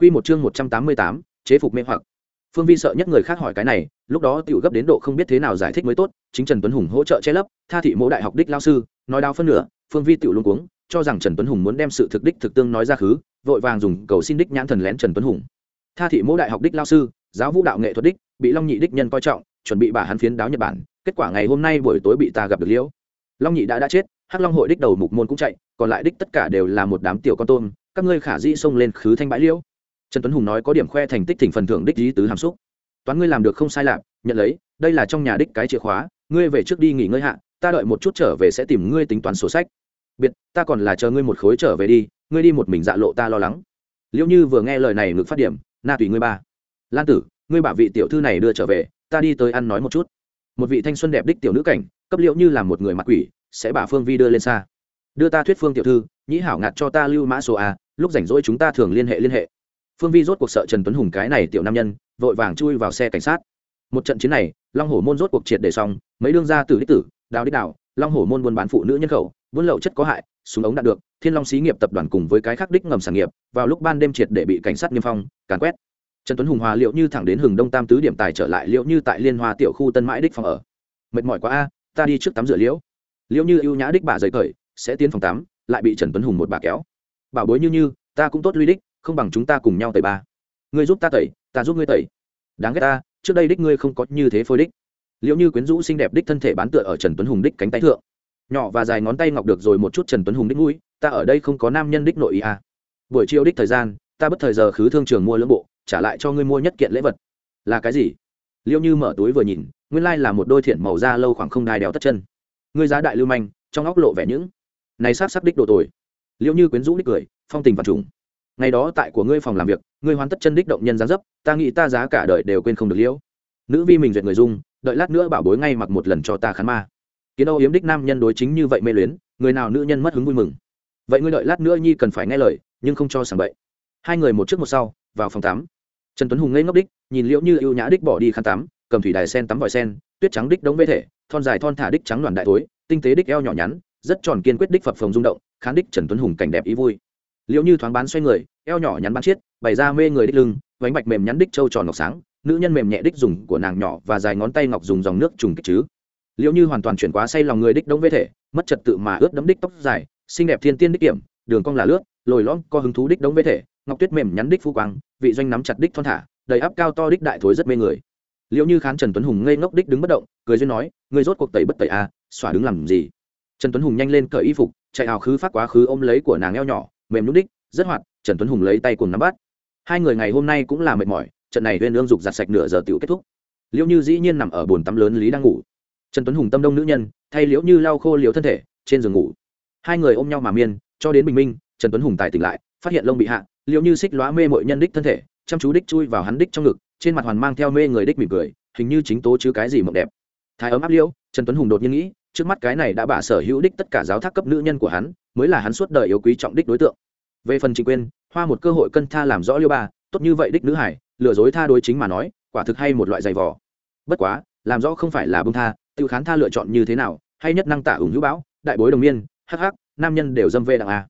Quy một chương 188, chế phục mê hoặc. Phương Vi sợ nhất người khác hỏi cái này, lúc đó tiểu gấp đến độ không biết thế nào giải thích mới tốt, chính Trần Tuấn Hùng hỗ trợ che lấp, tha thị mỗ đại học đích lao sư, nói đau phân nửa, Phương Vi tiểu luống cuống, cho rằng Trần Tuấn Hùng muốn đem sự thực đích thực tương nói ra khứ, vội vàng dùng cầu xin đích nhãn thần lén Trần Tuấn Hùng. Tha thị mỗ đại học đích lao sư, giáo vũ đạo nghệ thuật đích, bị Long Nhị đích nhân coi trọng, chuẩn bị bà hắn phiến đáo Nhật Bản, kết quả ngày hôm nay buổi tối bị ta gặp được liễu. Long Nhị đã đã chết, Hắc Long hội đích đầu mục môn cũng chạy, còn lại đích tất cả đều là một đám tiểu con tôm, các ngươi khả dĩ xông lên khứ thanh bãi liễu trần tuấn hùng nói có điểm khoe thành tích thỉnh phần thưởng đích lý tứ hàm xúc. Toán ngươi làm được không sai lạc nhận lấy, đây là trong nhà đích cái chìa khóa, ngươi về trước đi nghỉ ngơi hạ, ta đợi một chút trở về sẽ tìm ngươi tính toán sổ sách. Biệt, ta còn là chờ ngươi một khối trở về đi, ngươi đi một mình dạ lộ ta lo lắng. Liệu như vừa nghe lời này ngực phát điểm, na tùy ngươi ba. Lan tử, ngươi bảo vị tiểu thư này đưa trở về, ta đi tới ăn nói một chút. Một vị thanh xuân đẹp đích tiểu nữ cảnh, cấp liệu như là một người mặc quỷ, sẽ bà phương vi đưa lên xa. Đưa ta thuyết phương tiểu thư, nhĩ hảo ngạt cho ta lưu mã số a, lúc rảnh rỗi chúng ta thường liên hệ liên hệ phương vi rốt cuộc sợ trần tuấn hùng cái này tiểu nam nhân vội vàng chui vào xe cảnh sát. Một trận chiến này long hổ môn rốt cuộc triệt để xong mấy đương gia tử đích tử đào đích đào, long hổ môn buôn bán phụ nữ nhân khẩu buôn lậu chất có hại súng ống đạt được thiên long xí nghiệp tập đoàn cùng với cái khác đích ngầm sản nghiệp vào lúc ban đêm triệt để bị cảnh sát niêm phong càn quét. Trần tuấn hùng hòa liệu như thẳng đến hừng đông tam tứ điểm tài trở lại liệu như tại liên hoa tiểu khu tân mãi đích phòng ở. Mệt mỏi quá a ta đi trước tắm rửa liễu. Liễu như ưu nhã đích bà rời cởi sẽ tiến phòng tắm lại bị trần tuấn hùng một bà kéo. Bảo bối như như ta cũng tốt lui đích không bằng chúng ta cùng nhau tẩy ba. Ngươi giúp ta tẩy, ta giúp ngươi tẩy. Đáng ghét ta, trước đây đích ngươi không có như thế phôi đích. Liệu như quyến rũ xinh đẹp đích thân thể bán tựa ở trần tuấn hùng đích cánh tay thượng. Nhỏ và dài ngón tay ngọc được rồi một chút trần tuấn hùng đích mũi, ta ở đây không có nam nhân đích nội ý à. buổi chiều đích thời gian, ta bất thời giờ khứ thương trường mua lưỡng bộ, trả lại cho ngươi mua nhất kiện lễ vật. Là cái gì? Liệu như mở túi vừa nhìn, nguyên lai là một đôi thiện màu da lâu khoảng không đai đeo tất chân. Ngươi giá đại lưu manh, trong óc lộ vẻ những này sát sắc đích đồ tồi. Liệu như quyến rũ đích cười, phong tình và trùng ngày đó tại của ngươi phòng làm việc, ngươi hoàn tất chân đích động nhân gián dấp, ta nghĩ ta giá cả đời đều quên không được liễu. Nữ vi mình duyệt người dung, đợi lát nữa bảo bối ngay mặc một lần cho ta khán ma. Kiến âu yếm đích nam nhân đối chính như vậy mê luyến, người nào nữ nhân mất hứng vui mừng. Vậy ngươi đợi lát nữa nhi cần phải nghe lời, nhưng không cho sảng bậy. Hai người một trước một sau, vào phòng tắm. Trần tuấn hùng ngây ngốc đích, nhìn liễu như ưu nhã đích bỏ đi khăn tắm, cầm thủy đài sen tắm vòi sen, tuyết trắng đích đống vê thể, thon dài thon thả đích trắng đoàn đại tối tinh tế đích eo nhỏ nhắn, rất tròn kiên quyết đích phập phồng rung động, khán đích trần tuấn hùng cảnh đẹp ý vui. Liệu như thoáng bán xoay người eo nhỏ nhắn bắn chiết bày ra mê người đích lưng vánh bạch mềm nhắn đích trâu tròn ngọc sáng nữ nhân mềm nhẹ đích dùng của nàng nhỏ và dài ngón tay ngọc dùng dòng nước trùng kích chứ. Liệu như hoàn toàn chuyển quá say lòng người đích đông vê thể mất trật tự mà ướt đấm đích tóc dài xinh đẹp thiên tiên đích điểm đường cong là lướt lồi lõm co hứng thú đích đống vê thể ngọc tuyết mềm nhắn đích phu quang vị doanh nắm chặt đích thon thả đầy áp cao to đích đại thối rất mê người. Liệu như khán trần tuấn hùng ngây ngốc đích đứng bất động cười duyên nói người rốt cuộc tẩy bất tẩy a à, xỏa đứng làm gì? Trần tuấn hùng nhanh lên cởi y phục chạy hào khứ phát quá khứ ôm lấy của nàng eo nhỏ mềm nút đích rất hoạt, trần tuấn hùng lấy tay cùng nắm bắt. Hai người ngày hôm nay cũng là mệt mỏi, trận này huyên ương dục giặt sạch nửa giờ tiểu kết thúc. Liễu như dĩ nhiên nằm ở bồn tắm lớn lý đang ngủ. Trần tuấn hùng tâm đông nữ nhân, thay liễu như lau khô liễu thân thể, trên giường ngủ. Hai người ôm nhau mà miên, cho đến bình minh, trần tuấn hùng tài tỉnh lại, phát hiện lông bị hạ, liễu như xích lóa mê mội nhân đích thân thể, chăm chú đích chui vào hắn đích trong ngực, trên mặt hoàn mang theo mê người đích mỉm cười, hình như chính tố chứ cái gì mộng đẹp. Thái ấm áp liễu, trần tuấn hùng đột nhiên nghĩ, trước mắt cái này đã bả sở hữu đích tất cả giáo thác cấp nữ nhân của hắn, mới là hắn suốt đời yêu quý trọng đích đối tượng về phần trịnh quyên, hoa một cơ hội cân tha làm rõ liêu ba, tốt như vậy đích nữ hải, lừa dối tha đối chính mà nói, quả thực hay một loại giày vò. Bất quá, làm rõ không phải là bông tha, tự khán tha lựa chọn như thế nào, hay nhất năng tả ủng hữu bão, đại bối đồng miên, hắc hắc, nam nhân đều dâm vê đặng a.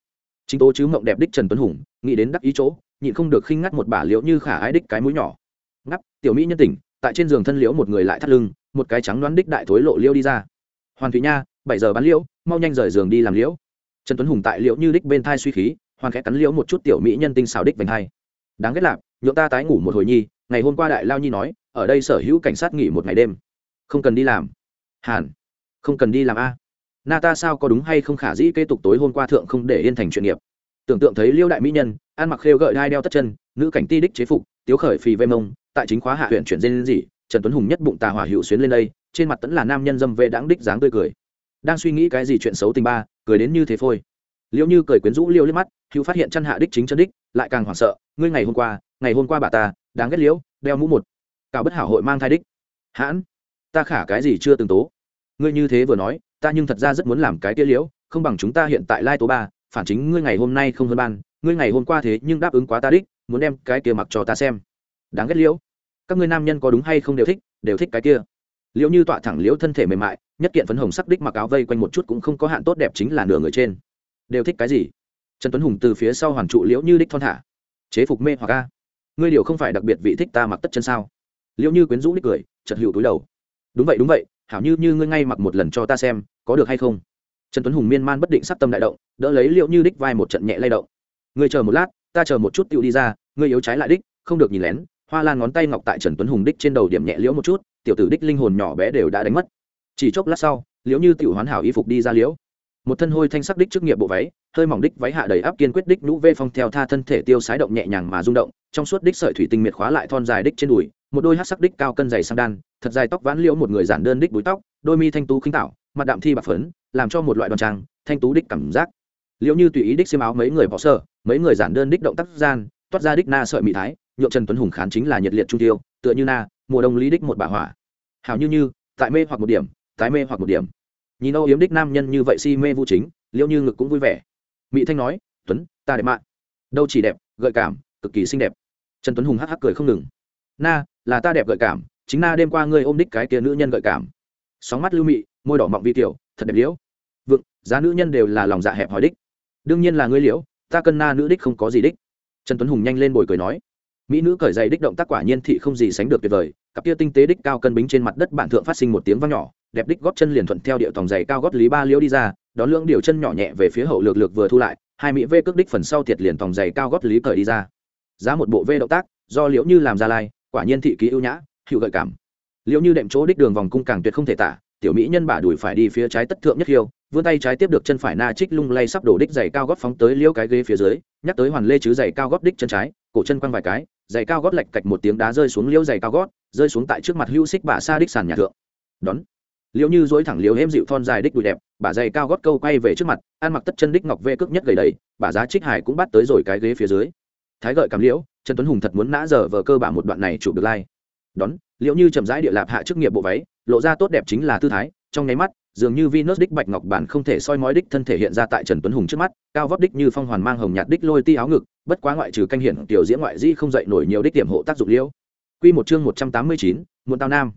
Chính tố chứ mộng đẹp đích trần tuấn hùng, nghĩ đến đắc ý chỗ, nhịn không được khinh ngắt một bả liễu như khả ái đích cái mũi nhỏ. Ngắp, tiểu mỹ nhân tỉnh, tại trên giường thân liễu một người lại thắt lưng, một cái trắng đoán đích đại thối lộ liễu đi ra. Hoàn thụy nha, bảy giờ bán liễu, mau nhanh rời giường đi làm liễu. Trần tuấn hùng tại liễu như đích bên thai suy khí hoàn khẽ cắn liễu một chút tiểu mỹ nhân tinh xào đích vành hai. Đáng ghét lạp nhượng ta tái ngủ một hồi nhi, ngày hôm qua đại lao nhi nói, ở đây sở hữu cảnh sát nghỉ một ngày đêm. Không cần đi làm. Hàn, không cần đi làm a. Na ta sao có đúng hay không khả dĩ kế tục tối hôm qua thượng không để yên thành chuyện nghiệp. Tưởng tượng thấy liêu đại mỹ nhân, ăn mặc khêu gợi đai đeo tất chân, nữ cảnh ti đích chế phục, tiếu khởi phì vây mông, tại chính khóa hạ huyện chuyển dên gì trần tuấn hùng nhất bụng tà hỏa hữu xuyến lên đây, trên mặt tẫn là nam nhân dâm vệ đáng đích dáng tươi cười. Đang suy nghĩ cái gì chuyện xấu tình ba, cười đến như thế phôi liễu như cười quyến rũ liêu liếc mắt, hữu phát hiện chân hạ đích chính chân đích, lại càng hoảng sợ, ngươi ngày hôm qua, ngày hôm qua bà ta, đáng ghét liễu, đeo mũ một cào bất hảo hội mang thai đích. Hãn, ta khả cái gì chưa từng tố? Ngươi như thế vừa nói, ta nhưng thật ra rất muốn làm cái tia liễu, không bằng chúng ta hiện tại lai tố ba, phản chính ngươi ngày hôm nay không hơn ban, ngươi ngày hôm qua thế nhưng đáp ứng quá ta đích, muốn đem cái kia mặc cho ta xem. Đáng ghét liễu, các ngươi nam nhân có đúng hay không đều thích đều thích cái kia. Liễu như tọa thẳng liễu thân thể mềm mại, nhất kiện phấn hồng sắc đích mặc áo vây quanh một chút cũng không có hạn tốt đẹp chính là nửa người trên đều thích cái gì? Trần tuấn hùng từ phía sau hoàn trụ liễu như đích thon thả. Chế phục mê hoặc a. Ngươi điều không phải đặc biệt vị thích ta mặc tất chân sao? Liễu như quyến rũ đích cười chật hữu túi đầu. Đúng vậy đúng vậy, hảo như như ngươi ngay mặc một lần cho ta xem, có được hay không? Trần tuấn hùng miên man bất định sắc tâm đại động, đỡ lấy liệu như đích vai một trận nhẹ lay động. Ngươi chờ một lát, ta chờ một chút tựu đi ra, ngươi yếu trái lại đích, không được nhìn lén. Hoa lan ngón tay ngọc tại trần tuấn hùng đích trên đầu điểm nhẹ liễu một chút, tiểu tử đích linh hồn nhỏ bé đều đã đánh mất. Chỉ chốc lát sau, liễu như tiểu hoán hảo y phục đi ra liễu một thân hôi thanh sắc đích trước nghiệp bộ váy, hơi mỏng đích váy hạ đầy áp kiên quyết đích nhũ vê phong theo tha thân thể tiêu sái động nhẹ nhàng mà rung động, trong suốt đích sợi thủy tinh miệt khóa lại thon dài đích trên đùi, một đôi hát sắc đích cao cân dày sang đan, thật dài tóc vãn liễu một người giản đơn đích búi tóc, đôi mi thanh tú khinh tạo mặt đạm thi bạc phấn, làm cho một loại đoàn trang, thanh tú đích cảm giác. Liễu như tùy ý đích xiêm áo mấy người bỏ sơ, mấy người giản đơn đích động tác gian, toát ra đích na sợi mỹ thái, nhượng trần tuấn hùng khán chính là nhiệt liệt trung tiêu, tựa như na, mùa đông lý đích một bà hỏa. Hảo như như, tại mê hoặc một điểm, tái mê hoặc một điểm nhìn âu yếm đích nam nhân như vậy si mê vũ chính, liễu như ngực cũng vui vẻ. Mỹ thanh nói, tuấn, ta đẹp mạng đâu chỉ đẹp, gợi cảm, cực kỳ xinh đẹp. Trần tuấn hùng hắc hắc cười không ngừng. Na, là ta đẹp gợi cảm, chính na đêm qua ngươi ôm đích cái kia nữ nhân gợi cảm. Sóng mắt lưu mị, môi đỏ mọng vi tiểu, thật đẹp liễu. Vựng giá nữ nhân đều là lòng dạ hẹp hỏi đích. Đương nhiên là ngươi liễu, ta cân na nữ đích không có gì đích. Trần tuấn hùng nhanh lên bồi cười nói. Mỹ nữ cởi giày đích động tác quả nhiên thị không gì sánh được tuyệt vời, cặp kia tinh tế đích cao cân bính trên mặt đất bản thượng phát sinh một tiếng vang nhỏ đẹp đích gót chân liền thuận theo điệu tòng giày cao gót lý ba liễu đi ra, đón lưỡng điều chân nhỏ nhẹ về phía hậu lược lược vừa thu lại, hai mỹ vê cước đích phần sau thiệt liền tòng giày cao gót lý cởi đi ra. Giá một bộ vê động tác, do liễu như làm ra lai, quả nhiên thị ký ưu nhã, hữu gợi cảm. Liễu như đệm chỗ đích đường vòng cung càng tuyệt không thể tả, tiểu mỹ nhân bả đùi phải đi phía trái tất thượng nhất hiêu, vươn tay trái tiếp được chân phải na trích lung lay sắp đổ đích giày cao gót phóng tới liễu cái ghế phía dưới, nhắc tới hoàn lê chứ giày cao gót đích chân trái, cổ chân quăng vài cái, giày cao gót lạch cạch một tiếng đá rơi xuống liễu giày cao gót rơi xuống tại trước mặt hữu xích bả xa đích sàn nhà thượng. Đón liễu như dối thẳng liễu êm dịu thon dài đích đùi đẹp bả dày cao gót câu quay về trước mặt ăn mặc tất chân đích ngọc vê cước nhất gầy đầy bả giá trích hải cũng bắt tới rồi cái ghế phía dưới thái gợi cảm liễu trần tuấn hùng thật muốn nã giờ vờ cơ bản một đoạn này chụp được lai、like. đón liễu như chậm rãi địa lạp hạ chức nghiệp bộ váy lộ ra tốt đẹp chính là tư thái trong nháy mắt dường như Venus đích bạch ngọc bản không thể soi mói đích thân thể hiện ra tại Trần Tuấn Hùng trước mắt, cao vóc đích như phong hoàn mang hồng nhạt đích lôi ti áo ngực, bất quá ngoại trừ canh hiển tiểu diễn ngoại di không dậy nổi nhiều đích tiềm hộ tác dụng liễu. Quy một chương 189, muôn tao nam.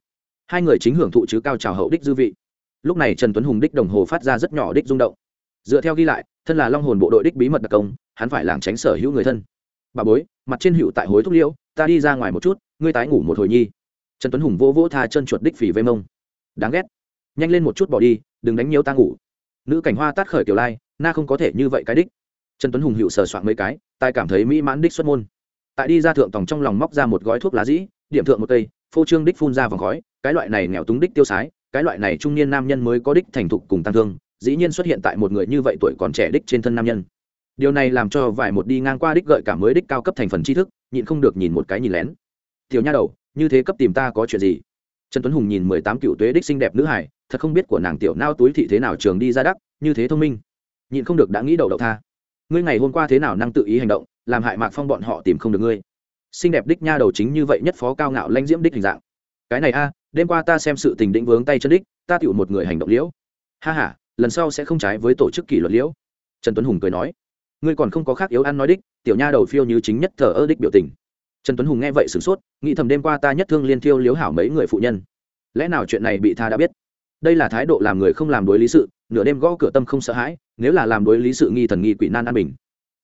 Hai người chính hưởng thụ chứ cao trào hậu đích dư vị. Lúc này Trần Tuấn Hùng đích đồng hồ phát ra rất nhỏ đích rung động. Dựa theo ghi lại, thân là Long hồn bộ đội đích bí mật đặc công, hắn phải lảng tránh sở hữu người thân. Bà bối, mặt trên hữu tại hối thúc liễu, ta đi ra ngoài một chút, ngươi tái ngủ một hồi nhi. Trần Tuấn Hùng vỗ vỗ tha chân chuột đích phì vây mông. Đáng ghét. Nhanh lên một chút bỏ đi, đừng đánh nhiều ta ngủ nữ cảnh hoa tát khởi kiểu lai na không có thể như vậy cái đích trần tuấn hùng hiệu sờ soạn mấy cái tai cảm thấy mỹ mãn đích xuất môn tại đi ra thượng tòng trong lòng móc ra một gói thuốc lá dĩ điểm thượng một cây phô trương đích phun ra vòng khói, cái loại này nghèo túng đích tiêu sái, cái loại này trung niên nam nhân mới có đích thành thục cùng tăng thương, dĩ nhiên xuất hiện tại một người như vậy tuổi còn trẻ đích trên thân nam nhân. Điều này làm cho vài một đi ngang qua đích gợi cảm mới đích cao cấp thành phần tri thức, nhịn không được nhìn một cái nhìn lén. Tiểu nha đầu, như thế cấp tìm ta có chuyện gì? Trần tuấn hùng nhìn mười tám cựu tuế đích xinh đẹp nữ hải, thật không biết của nàng tiểu nao túi thị thế nào trường đi ra đắc, như thế thông minh. Nhịn không được đã nghĩ đầu đậu tha. Ngươi ngày hôm qua thế nào năng tự ý hành động, làm hại mạc phong bọn họ tìm không được ngươi? Xinh đẹp đích nha đầu chính như vậy nhất phó cao ngạo lanh diễm đích hình dạng. Cái này a à, đêm qua ta xem sự tình định vướng tay chân đích, ta tựu một người hành động liễu. Ha h a lần sau sẽ không trái với tổ chức kỷ luật liễu. Trần tuấn hùng cười nói. Ngươi còn không có khác yếu ăn nói đích, tiểu nha đầu phiêu như chính nhất thờ ơ đích biểu tình. Trần tuấn hùng nghe vậy sửng sốt, nghĩ thầm đêm qua ta nhất thương liên thiêu liếu hảo mấy người phụ nhân. Lẽ nào chuyện này bị tha đã biết? Đây là thái độ làm người không làm đối lý sự, nửa đêm gõ cửa tâm không sợ hãi, nếu là làm đối lý sự nghi thần nghi quỷ nan an bình.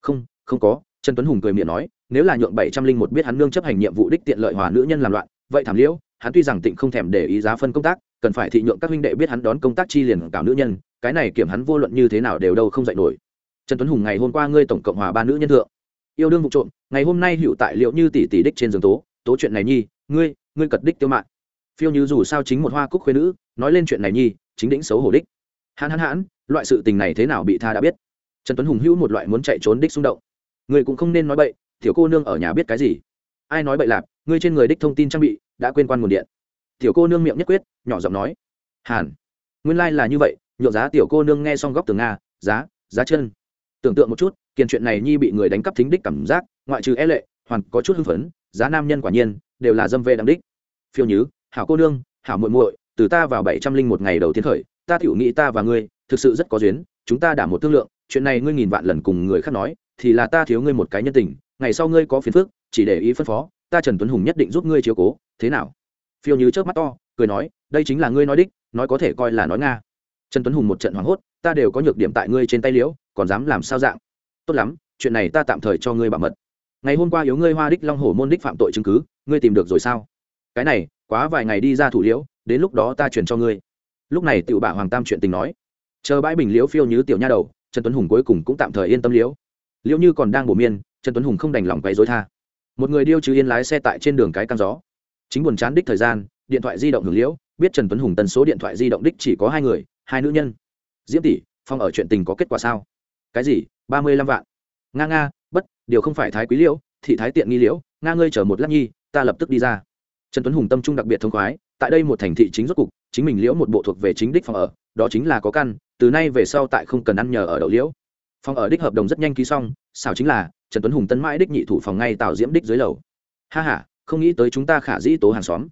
Không không có, trần tuấn hùng cười miệng nói nếu là nhượng bảy trăm linh một biết hắn nương chấp hành nhiệm vụ đích tiện lợi hòa nữ nhân làm loạn, vậy thảm liễu, hắn tuy rằng tịnh không thèm để ý giá phân công tác, cần phải thị nhượng các huynh đệ biết hắn đón công tác chi liền cảo nữ nhân, cái này kiểm hắn vô luận như thế nào đều đâu không dạy nổi. Trần tuấn hùng ngày hôm qua ngươi tổng cộng hòa ba nữ nhân thượng. Yêu đương vụ trộm, ngày hôm nay hữu tại liệu như tỷ tỷ đích trên giường tố tố chuyện này nhi, ngươi ngươi cật đích tiêu mạng. Phiêu như dù sao chính một hoa cúc khuyên nữ, nói lên chuyện này nhi, chính đỉnh xấu hổ đích. Hãn hãn hãn loại sự tình này thế nào bị tha đã biết. Trần tuấn hùng hữu một loại muốn chạy trốn đích xung động. Người cũng không nên nói bậy tiểu cô nương ở nhà biết cái gì? Ai nói bậy lạp ngươi trên người đích thông tin trang bị đã quên quan nguồn điện. Tiểu cô nương miệng nhất quyết, nhỏ giọng nói. Hàn. Nguyên lai、like、là như vậy nhộn giá tiểu cô nương nghe xong góc tường nga, giá giá chân. Tưởng tượng một chút, kiền chuyện này nhi bị người đánh cắp thính đích cảm giác, ngoại trừ e lệ, hoàn có chút hưng phấn, giá nam nhân quả nhiên, đều là dâm vệ đ đích. Phiêu nhứ, hảo cô nương, hảo muội muội, từ ta vào bảy trăm linh một ngày đầu tiên khởi, ta tiểu nghĩ ta và ngươi, thực sự rất có duyên, chúng ta đã một thương lượng, chuyện này ngươi nghìn vạn lần cùng người khác nói, thì là ta thiếu ngươi một cái nhân tình ngày sau ngươi có phiền phức, chỉ để ý phân phó, ta trần tuấn hùng nhất định giúp ngươi chiếu cố, thế nào? Phiêu như trước mắt to, cười nói, đây chính là ngươi nói đích, nói có thể coi là nói nga. Trần tuấn hùng một trận hoảng hốt, ta đều có nhược điểm tại ngươi trên tay liễu, còn dám làm sao dạng? Tốt lắm, chuyện này ta tạm thời cho ngươi bảo mật. Ngày hôm qua yếu ngươi hoa đích long hổ môn đích phạm tội chứng cứ, ngươi tìm được rồi sao? Cái này, quá vài ngày đi ra thủ liễu, đến lúc đó ta chuyển cho ngươi. Lúc này tiểu Bả hoàng tam chuyện tình nói. Chờ bãi bình liễu phiêu như tiểu nha đầu, trần tuấn hùng cuối cùng cũng tạm thời yên tâm liễu. Liễu như còn đang bổ miên trần tuấn hùng không đành lòng quấy dối tha. Một người điêu chứ yên lái xe tại trên đường cái căng gió. Chính buồn chán đích thời gian, điện thoại di động hưởng liễu, biết trần tuấn hùng tần số điện thoại di động đích chỉ có hai người, hai nữ nhân. Diễm tỷ, phong ở chuyện tình có kết quả sao? Cái gì? Ba mươi lăm vạn. Nga nga, bất, điều không phải thái quý liễu, thị thái tiện nghi liễu, nga ngươi chờ một lát nhi, ta lập tức đi ra. Trần tuấn hùng tâm trung đặc biệt thông khoái, tại đây một thành thị chính rốt cục, chính mình liễu một bộ thuộc về chính đích phòng ở, đó chính là có căn, từ nay về sau tại không cần ăn nhờ ở đậu liễu. Phòng ở đích hợp đồng rất nhanh ký xong sao chính là, trần tuấn hùng tân mãi đích nhị thủ phòng ngay tạo diễm đích dưới lầu. Ha h a không nghĩ tới chúng ta khả dĩ tố hàng xóm.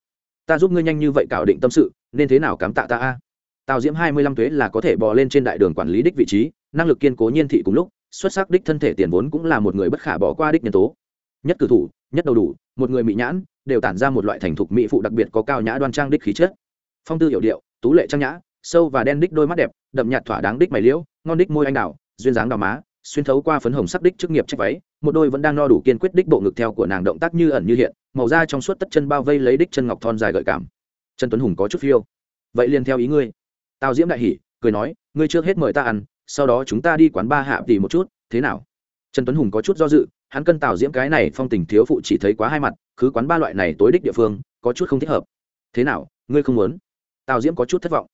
Ta giúp ngươi nhanh như vậy cạo định tâm sự, nên thế nào cám tạ ta a? Tào diễm hai mươi lăm thuế là có thể bò lên trên đại đường quản lý đích vị trí, năng lực kiên cố nhiên thị cùng lúc, xuất sắc đích thân thể tiền vốn cũng là một người bất khả bỏ qua đích nhân tố. Nhất cử thủ, nhất đầu đủ, một người mỹ nhãn, đều tản ra một loại thành thục mỹ phụ đặc biệt có cao nhã đoan trang đích khí chất. Phong tư hiểu điệu, tú lệ trang nhã, sâu và đen đích đôi mắt đẹp, đậm nhạt thỏa đáng đích mày liễu, ngon đích môi anh đào, duyên dáng đào má xuyên thấu qua phấn hồng sắc đích chức nghiệp chiếc váy, một đôi vẫn đang no đủ kiên quyết đích bộ ngực theo của nàng động tác như ẩn như hiện, màu da trong suốt tất chân bao vây lấy đích chân ngọc thon dài gợi cảm. Trần tuấn hùng có chút phiêu. Vậy liền theo ý ngươi. Tào diễm đại hỉ, cười nói, ngươi trước hết mời ta ăn, sau đó chúng ta đi quán ba hạ tỷ một chút, thế nào? Trần tuấn hùng có chút do dự, hắn cân tào diễm cái này phong tình thiếu phụ chỉ thấy quá hai mặt cứ quán ba loại này tối đích địa phương, có chút không thích hợp. Thế nào, ngươi không muốn? Tào diễm có chút thất vọng.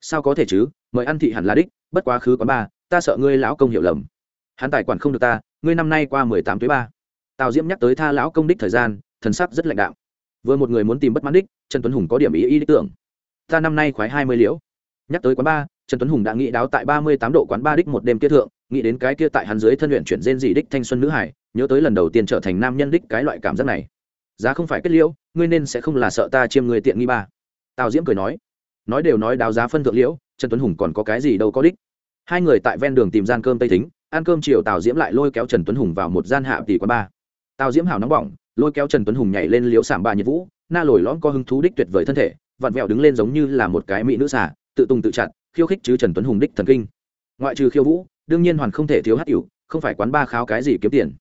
Sao có thể chứ, mời ăn thị hẳn là đích, bất quá khứ quán ba, ta sợ ngươi lão công hiểu lầm hắn tài quản không được ta, ngươi năm nay qua mười tám tuổi ba. Tào diễm nhắc tới tha lão công đích thời gian, thần sắc rất lãnh đạo vừa một người muốn tìm bất mãn đích, trần tuấn hùng có điểm ý ý đích tưởng. Ta năm nay khoái hai mươi liễu. Nhắc tới quán ba, trần tuấn hùng đã nghĩ đáo tại ba mươi tám độ quán ba đích một đêm kia thượng, nghĩ đến cái kia tại hắn dưới thân luyện chuyển rên dị đích thanh xuân nữ hải, nhớ tới lần đầu tiên trở thành nam nhân đích cái loại cảm giác này. Giá không phải kết liễu, ngươi nên sẽ không là sợ ta chiêm người tiện nghi ba. Tào diễm cười nói. Nói đều nói đáo giá phân thượng liễu, trần tuấn hùng còn có cái gì đâu có đích. Hai người tại ven đường tìm gian cơm tây thính ăn cơm chiều tào diễm lại lôi kéo trần tuấn hùng vào một gian hạ tỷ quán ba tào diễm hào nóng bỏng, lôi kéo trần tuấn hùng nhảy lên liễu sảm bà nhiệt vũ, na lồi lõm có hứng thú đích tuyệt vời thân thể, vặn vẹo đứng lên giống như là một cái mỹ nữ xả tự tung tự chặt, khiêu khích chứ trần tuấn hùng đích thần kinh. Ngoại trừ khiêu vũ, đương nhiên hoàn không thể thiếu hát cửu không phải quán ba kháo cái gì kiếm tiền.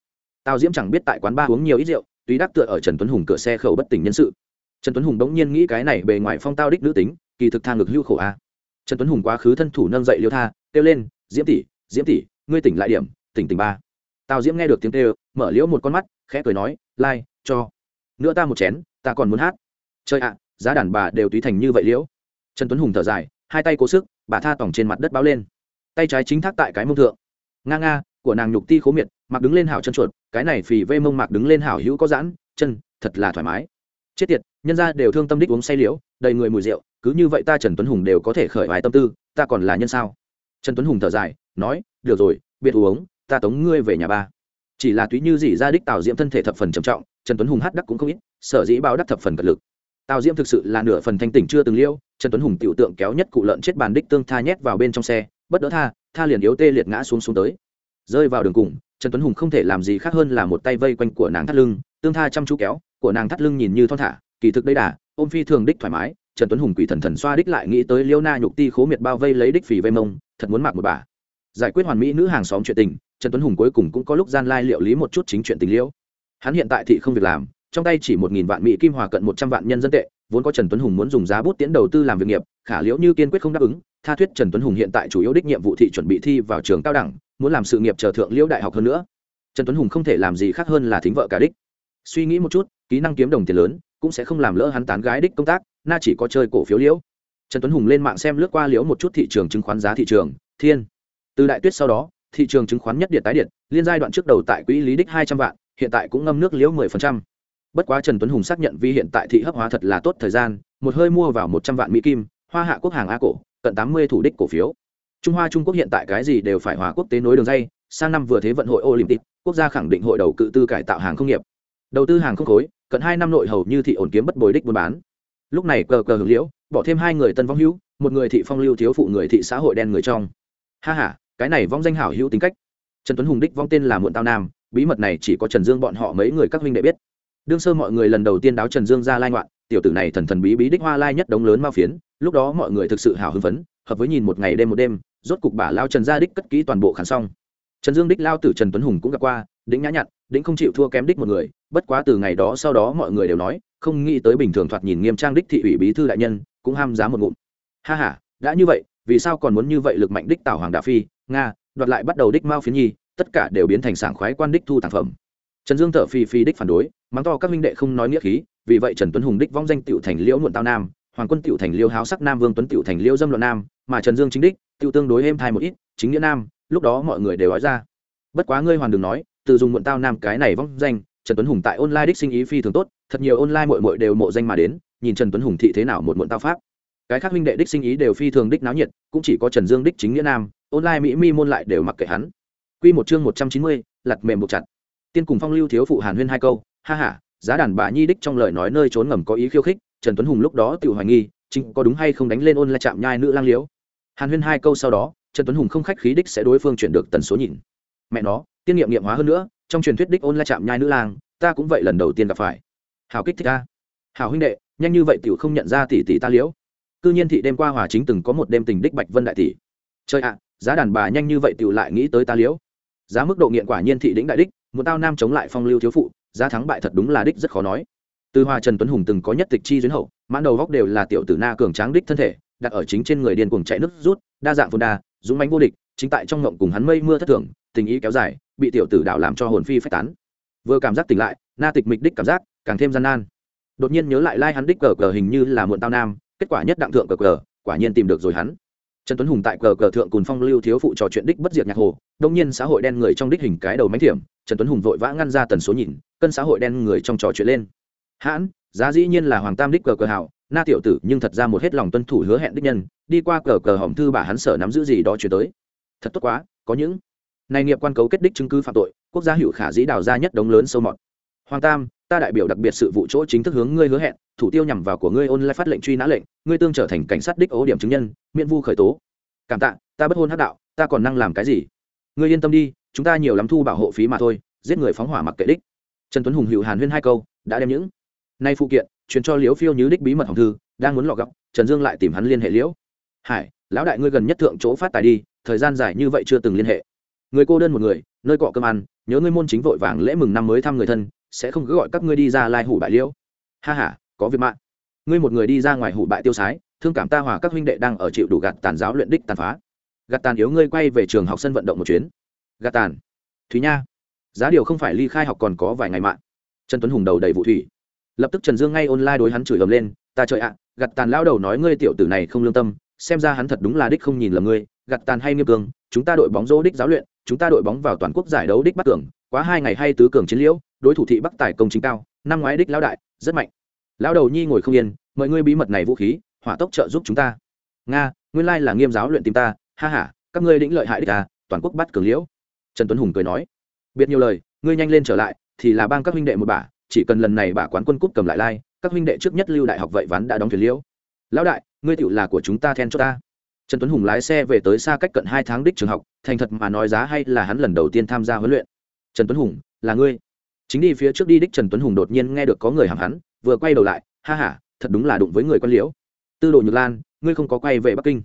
Tào diễm chẳng biết tại quán ba uống nhiều ít rượu, tuy đắc tựa ở trần tuấn hùng cửa xe khẩu bất tỉnh nhân sự. Trần tuấn hùng bỗng nhiên nghĩ cái này bề ngoài phong tao đích nữ tính, kỳ thực thang ngực hưu khổ a. Trần tuấn hùng quá khứ thân thủ nâng dậy liêu tha, kêu lên, diễm tỷ diễm tỷ ngươi tỉnh lại điểm tỉnh tỉnh ba. Tào diễm nghe được tiếng kêu mở liễu một con mắt khẽ cười nói lai、like, cho. Nữa ta một chén ta còn muốn hát. Chơi ạ giá đàn bà đều túy thành như vậy liễu. Trần tuấn hùng thở dài hai tay cố sức bà tha tỏng trên mặt đất báo lên. Tay trái chính thác tại cái mông thượng. Nga nga của nàng nhục ti khố miệt mặc đứng lên hảo chân chuột cái này phì vê mông mạc đứng lên hảo hữu có giãn chân thật là thoải mái. Chết tiệt nhân ra đều thương tâm đích uống say liễu đầy người mùi rượu cứ như vậy ta trần tuấn hùng đều có thể khởi vài tâm tư ta còn là nhân sao? Trần tuấn hùng thở dài nói, được rồi, biệt uống, ta tống ngươi về nhà ba. Chỉ là túy như dỉ ra đích tào diễm thân thể thập phần trầm trọng, trần tuấn hùng hát đắc cũng không ít, sở dĩ bao đắc thập phần cật lực. Tào diễm thực sự là nửa phần thanh tỉnh chưa từng liêu, trần tuấn hùng tiểu tượng kéo nhất cụ lợn chết bàn đích tương tha nhét vào bên trong xe, bất đỡ tha tha liền yếu tê liệt ngã xuống xuống tới. Rơi vào đường cùng, trần tuấn hùng không thể làm gì khác hơn là một tay vây quanh của nàng thắt lưng, tương tha chăm chú kéo, của nàng thắt lưng nhìn như thon thả, kỳ thực đây đà, ôm phi thường đích thoải mái, trần tuấn hùng quỷ thần thần xoa đích lại nghĩ tới liêu na nhục ti khố miệt bao vây lấy đích phì vây mông, thật muốn mặc một bà giải quyết hoàn mỹ nữ hàng xóm chuyện tình, trần tuấn hùng cuối cùng cũng có lúc gian lai liệu lý một chút chính chuyện tình liễu. Hắn hiện tại thị không việc làm, trong tay chỉ một nghìn vạn mỹ kim hòa cận một trăm vạn nhân dân tệ, vốn có trần tuấn hùng muốn dùng giá bút tiến đầu tư làm việc nghiệp, khả liễu như kiên quyết không đáp ứng, tha thuyết trần tuấn hùng hiện tại chủ yếu đích nhiệm vụ thị chuẩn bị thi vào trường cao đẳng, muốn làm sự nghiệp chờ thượng liễu đại học hơn nữa. Trần tuấn hùng không thể làm gì khác hơn là thính vợ cả đích. Suy nghĩ một chút, kỹ năng kiếm đồng tiền lớn, cũng sẽ không làm lỡ hắn tán gái đích công tác, na chỉ có chơi cổ phiếu liễu. Trần tuấn hùng lên mạng xem lướt qua liễu một chút thị trường chứng khoán giá thị trường, thiên từ đại tuyết sau đó, thị trường chứng khoán nhất điện tái điện, liên giai đoạn trước đầu tại quỹ lý đích hai trăm vạn, hiện tại cũng ngâm nước liễu mười phần trăm. Bất quá trần tuấn hùng xác nhận vì hiện tại thị hấp hóa thật là tốt thời gian, một hơi mua vào một trăm vạn mỹ kim, hoa hạ quốc hàng a cổ, cận tám mươi thủ đích cổ phiếu. Trung hoa trung quốc hiện tại cái gì đều phải hòa quốc tế nối đường dây, sang năm vừa thế vận hội olympic, quốc gia khẳng định hội đầu cự tư cải tạo hàng công nghiệp. Đầu tư hàng không khối, cận hai năm nội hầu như thị ổn kiếm bất bồi đích buôn bán. Lúc này cờ cờ hưởng liễu, bỏ thêm hai người tân vong hữu, một người thị phong lưu thiếu phụ, người thị xã hội đen người trong. Ha h a cái này vong danh hảo hữu tính cách. Trần tuấn hùng đích vong tên là muộn tao nam, bí mật này chỉ có trần dương bọn họ mấy người các huynh đệ biết. Đương sơ mọi người lần đầu tiên đáo trần dương ra lai ngoạn, tiểu tử này thần thần bí bí đích hoa lai nhất đống lớn mao phiến, lúc đó mọi người thực sự hào hưng phấn, hợp với nhìn một ngày đêm một đêm, rốt cục bả lao trần gia đích cất kỹ toàn bộ khán xong. Trần dương đích lao tử trần tuấn hùng cũng gặp qua đĩnh nhã nhặn đĩnh không chịu thua kém đích một người, bất quá từ ngày đó sau đó mọi người đều nói, không nghĩ tới bình thường thoạt nhìn nghiêm trang đích thị ủy bí thư đại nhân, cũng ham giá một ngụm. Ha ha, đã như vậy, vì sao còn muốn như vậy lực mạnh đích tào hoàng đà phi nga, đoạt lại bắt đầu đích mao phiến nhi, tất cả đều biến thành sảng khoái quan đích thu tàng phẩm. Trần dương thở phi phi đích phản đối, mắng to các minh đệ không nói nghĩa khí, vì vậy trần tuấn hùng đích vong danh tựu thành liễu muộn tao nam, hoàng quân tựu thành liêu háo sắc nam, vương tuấn tựu thành liêu dâm luận nam, mà trần dương chính đích tựu tương đối êm thai một ít, chính nghĩa nam, lúc đó mọi người đều nói ra. Bất quá ngươi hoàn đừng nói, từ dùng muộn tao nam cái này vong danh, trần tuấn hùng tại online đích sinh ý phi thường tốt, thật nhiều online mội mội đều mộ danh mà đến, nhìn trần tuấn hùng thị thế nào một muộn tao pháp. Cái khác minh đệ đích sinh ý đều phi thường đích náo nhiệt, cũng chỉ có trần dương đích chính nghĩa nam online mỹ mi môn lại đều mặc kệ hắn. Q một chương một trăm chín mươi lặt mềm buộc chặt. Tiên cùng phong lưu thiếu phụ hàn huyên hai câu, ha h a giá đàn bà nhi đích trong lời nói nơi trốn ngầm có ý khiêu khích, trần tuấn hùng lúc đó tự hoài nghi, chính có đúng hay không đánh lên ôn lại chạm nhai nữ lang liếu. hàn huyên hai câu sau đó, trần tuấn hùng không khách khí đích sẽ đối phương chuyển được tần số nhìn. Mẹ nó, tiên nghiệm nghiệm hóa hơn nữa, trong truyền thuyết đích ôn lại chạm nhai nữ lang, ta cũng vậy lần đầu tiên gặp phải. Hào kích thích ta hào huynh đệ, nhanh như vậy tiểu không nhận ra tỷ tỷ ta liễu cư nhiên thị đêm qua hòa chính từng có một đêm tình đích bạch vân đại tỷ. Trời ạ giá đàn bà nhanh như vậy tiểu lại nghĩ tới ta liễu. Giá mức độ nghiện quả nhiên thị đĩnh đại đích, một tao nam chống lại phong lưu thiếu phụ, giá thắng bại thật đúng là đích rất khó nói. Từ hòa trần tuấn hùng từng có nhất tịch chi duyên hậu, mãn đầu góc đều là tiểu tử na cường tráng đích thân thể, đặt ở chính trên người điên cuồng chạy nước rút, đa dạng phun đa, dũng mánh vô địch, chính tại trong ngộng cùng hắn mây mưa thất thường, tình ý kéo dài, bị tiểu tử đạo làm cho hồn phi phách tán. Vừa cảm giác tỉnh lại, na tịch mịch đích cảm giác càng thêm gian nan. Đột nhiên nhớ lại lai hắn đích cờ cờ hình như là muộn tao nam, kết quả nhất đặng thượng cờ cờ, quả nhiên tìm được rồi hắn trần tuấn hùng tại cờ cờ thượng cùng phong lưu thiếu phụ trò chuyện đích bất diệt nhạc hồ, đông nhiên xã hội đen người trong đích hình cái đầu máy thiểm trần tuấn hùng vội vã ngăn ra tần số nhìn cân xã hội đen người trong trò chuyện lên. Hãn, giá dĩ nhiên là hoàng tam đích cờ cờ hảo, na tiểu tử, nhưng thật ra một hết lòng tuân thủ hứa hẹn đích nhân, đi qua cờ cờ hỏng thư bà hắn sở nắm giữ gì đó chuyển tới. Thật tốt quá, có những này nghiệp quan cấu kết đích chứng cứ phạm tội, quốc gia hữu khả dĩ đào ra nhất đống lớn sâu mọt. Hoàng tam ta đại biểu đặc biệt sự vụ chỗ chính thức hướng ngươi hứa hẹn, thủ tiêu nhằm vào của ngươi online phát lệnh truy nã lệnh, ngươi tương trở thành cảnh sát đích ố điểm chứng nhân, miễn vu khởi tố. Cảm tạ, ta bất hôn hắc đạo, ta còn năng làm cái gì? Ngươi yên tâm đi, chúng ta nhiều lắm thu bảo hộ phí mà thôi, giết người phóng hỏa mặc kệ đích. Trần tuấn hùng, hữu hàn huyên hai câu, đã đem những nay phụ kiện truyền cho liễu phiêu như đích bí mật hồng thư, đang muốn lọ gọc, trần dương lại tìm hắn liên hệ liễu. Hải, lão đại ngươi gần nhất thượng chỗ phát tài đi, thời gian dài như vậy chưa từng liên hệ. Người cô đơn một người, nơi cọ cơm ăn, nhớ ngươi môn chính vội vàng lễ mừng năm mới thăm người thân sẽ không cứ gọi các ngươi đi ra lai hủ bại liễu. Ha ha có việc mạng. Ngươi một người đi ra ngoài hủ bại tiêu sái thương cảm ta hòa các huynh đệ đang ở chịu đủ gạt tàn giáo luyện đích tàn phá. Gạt tàn yếu ngươi quay về trường học sân vận động một chuyến. Gạt tàn. Thúy nha. Giá điều không phải ly khai học còn có vài ngày mạng. Trần tuấn hùng đầu đầy vụ thủy. Lập tức trần dương ngay online đối hắn chửi ầm lên ta trời ạ à, tàn lao đầu nói ngươi tiểu tử này không lương tâm xem ra hắn thật đúng là đích không nhìn lầm ngươi gặt tàn hay nghiêm cường chúng ta đội bóng rô đích giáo luyện chúng ta đội bóng vào toàn quốc giải đấu đích bắt cường quá hai ngày hay tứ cường chiến liễu đối thủ thị bắc tài công chính cao, năm ngoái đích lão đại, rất mạnh. Lão đầu nhi ngồi không yên mời ngươi bí mật này vũ khí, hỏa tốc trợ giúp chúng ta. Nga, nguyên lai là nghiêm giáo luyện tìm ta, ha ha, các ngươi đĩnh lợi hại đích à toàn quốc bắt cường liễu. Trần tuấn hùng cười nói, biệt nhiều lời, ngươi nhanh lên trở lại, thì là bang các huynh đệ một bả, chỉ cần lần này bả quán quân cúp cầm lại lai, các huynh đệ trước nhất lưu đại học vậy ván đã đóng thuyền liễu. Lão đại, ngươi tựu là của chúng ta then cho ta. Trần tuấn hùng lái xe về tới xa cách cận hai tháng đích trường học, thành thật mà nói giá hay là hắn lần đầu tiên tham gia huấn luyện. Trần tuấn hùng, là ngươi chính đi phía trước đi đích trần tuấn hùng đột nhiên nghe được có người hàm hắn, vừa quay đầu lại, ha h a thật đúng là đụng với người quan liễu. Tư đồ nhược lan, ngươi không có quay về bắc kinh.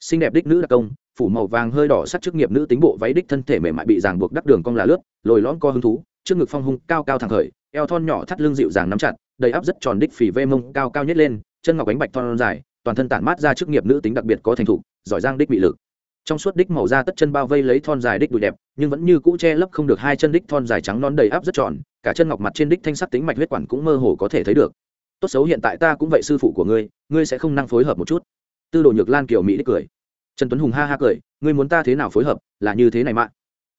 Xinh đẹp đích nữ đặc công, phủ màu vàng hơi đỏ sắc chức nghiệp nữ tính bộ váy đích thân thể mềm mại bị ràng buộc đắc đường cong là lướt, lồi lõm co hứng thú, trước ngực phong hung cao cao thẳng khởi, eo thon nhỏ thắt lưng dịu dàng nắm chặt, đầy áp rất tròn đích phì vê mông cao cao nhất lên, chân ngọc ánh bạch thon dài, toàn thân tản mát ra chức nghiệp nữ tính đặc biệt có thành thục, giỏi giang đích bị lực. Trong suốt đích màu da tất chân bao vây lấy thon dài đích đùi đẹp nhưng vẫn như cũ che lấp không được hai chân đích thon dài trắng non đầy áp rất tròn, cả chân ngọc mặt trên đích thanh sắc tính mạch huyết quản cũng mơ hồ có thể thấy được. Tốt xấu hiện tại ta cũng vậy sư phụ của ngươi ngươi sẽ không năng phối hợp một chút. Tư đồ nhược lan kiểu mỹ đích cười. Trần tuấn hùng ha ha cười, ngươi muốn ta thế nào phối hợp, là như thế này mạng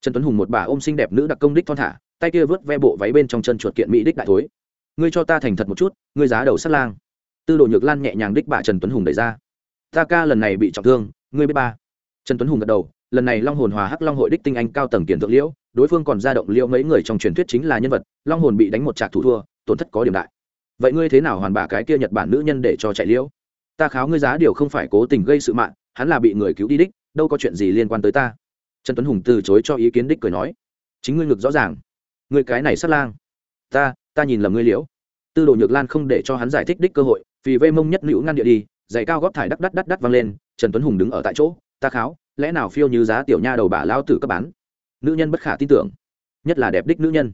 trần tuấn hùng một bà ôm xinh đẹp nữ đặc công đích thon thả, tay kia vớt ve bộ váy bên trong chân chuột kiện mỹ đích đại thối. Ngươi cho ta thành thật một chút, ngươi giá đầu sắt lang. Tư đồ nhược lan nhẹ nhàng đích bà trần tuấn hùng đẩy ra. Ta ca lần này bị trọng thương, ngươi biết ba. Trần tuấn hùng gật đầu lần này long hồn hòa hắc long hội đích tinh anh cao tầng kiển thượng liễu, đối phương còn ra động liễu mấy người trong truyền thuyết chính là nhân vật, long hồn bị đánh một trạc thủ thua, tổn thất có điểm đại. Vậy ngươi thế nào hoàn bả cái kia nhật bản nữ nhân để cho chạy liễu? Ta kháo ngươi giá điều không phải cố tình gây sự mạng, hắn là bị người cứu đi đích, đâu có chuyện gì liên quan tới ta. Trần tuấn hùng từ chối cho ý kiến đích cười nói, chính ngươi ngực rõ ràng. Ngươi cái này sát lang. Ta ta nhìn lầm ngươi liễu. Tư đồ nhược lan không để cho hắn giải thích đích cơ hội, vì vây mông nhất nữ ngăn địa đi, giày cao góp thải đắc đắc đắc đắc văng lên, trần tuấn hùng đứng ở tại chỗ, ta kháo lẽ nào phiêu như giá tiểu nha đầu bà lao tử cấp bán? Nữ nhân bất khả tin tưởng, nhất là đẹp đích nữ nhân.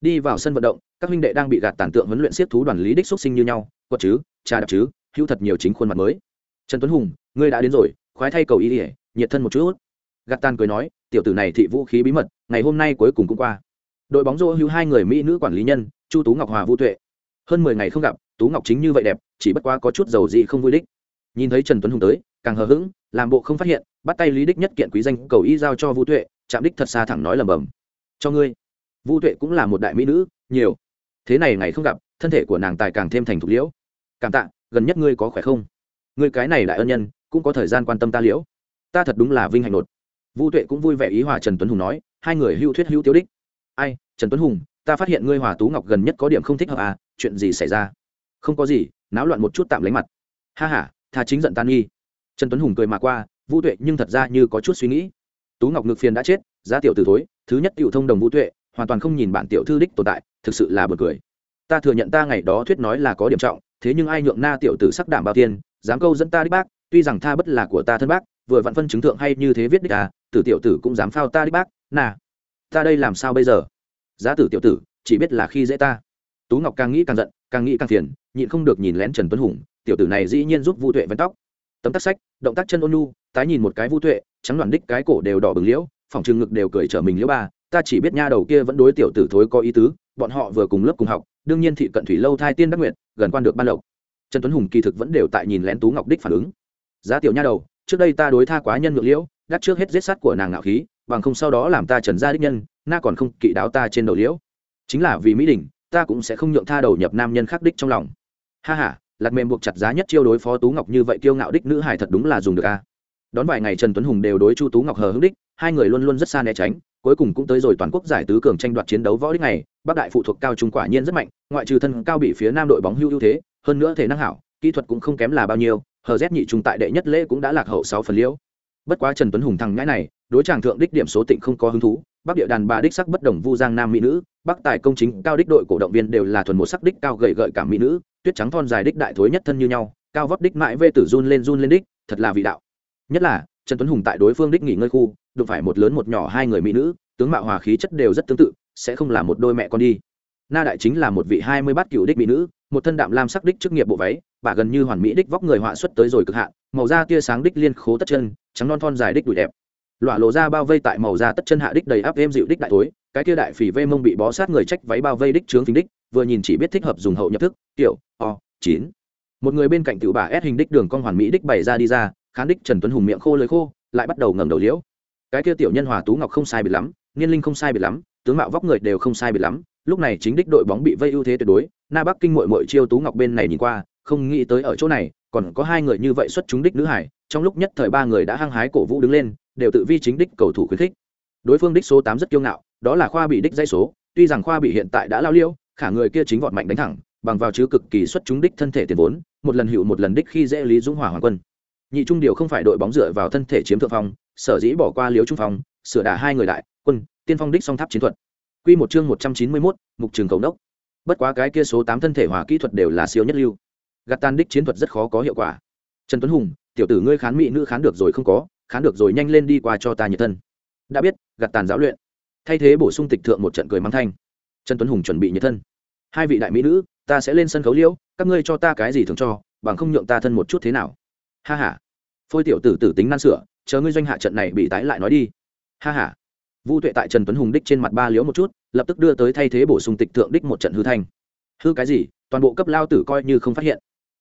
Đi vào sân vận động, các huynh đệ đang bị gạt tàn tượng huấn luyện siết thú đoàn lý đích xuất sinh như nhau, quật chứ trà đạp chứ, hữu thật nhiều chính khuôn mặt mới. Trần tuấn hùng, ngươi đã đến rồi, khoái thay cầu ý ỉa nhiệt thân một chút. Gạt tàn cười nói, tiểu tử này thị vũ khí bí mật, ngày hôm nay cuối cùng cũng qua. Đội bóng rô hữu hai người mỹ nữ quản lý nhân, chu tú ngọc, hòa vũ tuệ. Hơn mười ngày không gặp, tú ngọc chính như vậy đẹp, chỉ bất quá có chút dầu gì không vui đích. Nhìn thấy trần tuấn hùng tới càng hờ hững, làm bộ không phát hiện, bắt tay lý đích nhất kiện quý danh cầu y giao cho vũ tuệ, chạm đích thật xa thẳng nói lầm bầm cho ngươi. Vũ tuệ cũng là một đại mỹ nữ, nhiều. Thế này ngày không gặp, thân thể của nàng tài càng thêm thành thục liễu. Cảm tạ, gần nhất ngươi có khỏe không? Ngươi cái này đại ân nhân, cũng có thời gian quan tâm ta liễu. Ta thật đúng là vinh hạnh nột. Vũ tuệ cũng vui vẻ ý hòa trần tuấn hùng nói, hai người hưu thuyết hữu tiêu đích. Ai, trần tuấn hùng, ta phát hiện ngươi hòa tú ngọc gần nhất có điểm không thích hợp à chuyện gì xảy ra? Không có gì, náo loạn một chút tạm lấy mặt. Ha h a tha chính giận tan nghi trần tuấn hùng cười mà qua, vũ tuệ nhưng thật ra như có chút suy nghĩ. Tú ngọc ngực phiền đã chết, giá tiểu từ thối, thứ nhất tiểu thông đồng vũ tuệ, hoàn toàn không nhìn bản tiểu thư đích tồn tại, thực sự là bật cười. Ta thừa nhận ta ngày đó thuyết nói là có điểm trọng, thế nhưng ai nhượng na tiểu tử sắc đảm bao tiên dám câu dẫn ta đích bác, tuy rằng tha bất là của ta thân bác, vừa vặn phân chứng thượng hay như thế viết đích à tử tiểu tử cũng dám phao ta đích bác, nà. Ta đây làm sao bây giờ? Giá tử tiểu tử, chỉ biết là khi dễ ta. Tú ngọc càng nghĩ càng giận, càng nghĩ càng phiền, nhịn không được nhìn lén trần tuấn hùng, tiểu tử này dĩ nhiên giúp vu tuệ vén tóc tấm tắc sách, động tác chân ôn nu tái nhìn một cái vu tuệ, trắng đoàn đích cái cổ đều đỏ bừng liễu, phòng trường ngực đều cười trở mình liễu ba, ta chỉ biết nha đầu kia vẫn đối tiểu tử thối có ý tứ, bọn họ vừa cùng lớp cùng học, đương nhiên thị cận thủy lâu thai tiên đắc nguyện gần quan được ban lộc. Trần tuấn hùng kỳ thực vẫn đều tại nhìn lén tú ngọc đích phản ứng. Giá tiểu nha đầu, trước đây ta đối tha quá nhân ngược liễu gác trước hết giết sát của nàng ngạo khí, bằng không sau đó làm ta trần gia đích nhân, na còn không kỵ đáo ta trên đầu liễu. Chính là vì mỹ đình ta cũng sẽ không nhượng tha đầu nhập nam nhân khắc đích trong lòng. Ha ha lạt mềm buộc chặt giá nhất chiêu đối phó tú ngọc như vậy kiêu ngạo đích nữ hải thật đúng là dùng được a. Đón vài ngày trần tuấn hùng đều đối chu tú ngọc hờ hững đích, hai người luôn luôn rất xa né tránh, cuối cùng cũng tới rồi toàn quốc giải tứ cường tranh đoạt chiến đấu võ đích này bắc đại phụ thuộc cao trung quả nhiên rất mạnh, ngoại trừ thân cao bị phía nam đội bóng hưu ưu thế, hơn nữa thể năng hảo, kỹ thuật cũng không kém là bao nhiêu hờ rét nhị trung tại đệ nhất lễ cũng đã lạc hậu sáu phần liễu. Bất quá trần tuấn hùng thằng nhãi này, đối tràng thượng đích điểm số tịnh không có hứng thú, bắc địa đàn bà đích sắc bất đồng vu giang nam mỹ nữ, bắc tài công chính cao đích đội cổ động viên đều là thuần một sắc đích cao gậy gợi cả mỹ nữ tuyết trắng thon dài đích đại thối nhất thân như nhau, cao vóc đích mãi vê tử run lên run lên đích, thật là vị đạo. Nhất là, trần tuấn hùng tại đối phương đích nghỉ ngơi khu, đụng phải một lớn một nhỏ hai người mỹ nữ, tướng mạo hòa khí chất đều rất tương tự, sẽ không là một đôi mẹ con đi. Na đại chính là một vị hai mươi bát cựu đích mỹ nữ, một thân đạm lam sắc đích chức nghiệp bộ váy và gần như hoàn mỹ đích vóc người họa xuất tới rồi cực hạn, màu da tia sáng đích liên khố tất chân, trắng non thon dài đích đùi đẹp. Lọa lộ ra bao vây tại màu da tất chân hạ đích đầy áp êm dịu đích đại tối cái kia đại phỉ vê mông bị bó sát người trách váy bao vây đích trướng phình đích vừa nhìn chỉ biết thích hợp dùng hậu nhập thức, kiểu, o, chín. Một người bên cạnh tiểu bà ép hình đích đường con hoàn mỹ đích bày ra đi ra, khán đích trần tuấn hùng miệng khô lời khô, lại bắt đầu ngẩng đầu liễu. Cái kia tiểu nhân hòa tú ngọc không sai biệt lắm, niên linh không sai biệt lắm, tướng mạo vóc người đều không sai biệt lắm, lúc này chính đích đội bóng bị vây ưu thế tuyệt đối, na bắc kinh mội mội chiêu tú ngọc bên này nhìn qua, không nghĩ tới ở chỗ này, còn có hai người như vậy xuất chúng đích nữ hải, trong lúc nhất thời ba người đã hăng hái cổ vũ đứng lên, đều tự vi chính đích cầu thủ khuyến khích. Đối phương đích số tám rất kiêu ngạo, đó là khoa bị đích dây số, tuy rằng khoa bị hiện tại đã lao liêu khả người kia chính vọt mạnh đánh thẳng bằng vào chứ cực kỳ xuất chúng đích thân thể tiền vốn một lần hữu một lần đích khi dễ lý dũng hỏa hoàng quân. Nhị trung điều không phải đội bóng dựa vào thân thể chiếm thượng phong sở dĩ bỏ qua liếu trung phong sửa đả hai người đại quân tiên phong đích song tháp chiến thuật. Quy một chương một trăm chín mươi 191, mục trường cầu đốc bất quá cái kia số tám thân thể hòa kỹ thuật đều là siêu nhất lưu. Gạt tan đích chiến thuật rất khó có hiệu quả. Trần tuấn hùng tiểu tử ngươi khán mỹ nữ khán được rồi không có khán được rồi nhanh lên đi qua cho ta nhiệt thân. Đã biết gạt tàn giáo luyện. Thay thế bổ sung tịch thượng một trận cười mắng thanh trần tuấn hùng chuẩn bị nhiệt thân. Hai vị đại mỹ nữ, ta sẽ lên sân khấu liễu, các ngươi cho ta cái gì thường cho, bằng không nhượng ta thân một chút thế nào. Ha ha. Phôi tiểu tử tử tính nan sửa, chờ ngươi doanh hạ trận này bị tái lại nói đi. Ha ha. Vu tuệ tại trần tuấn hùng đích trên mặt ba liễu một chút, lập tức đưa tới thay thế bổ sung tịch thượng đích một trận hư thanh. Hư cái gì? Toàn bộ cấp lao tử coi như không phát hiện.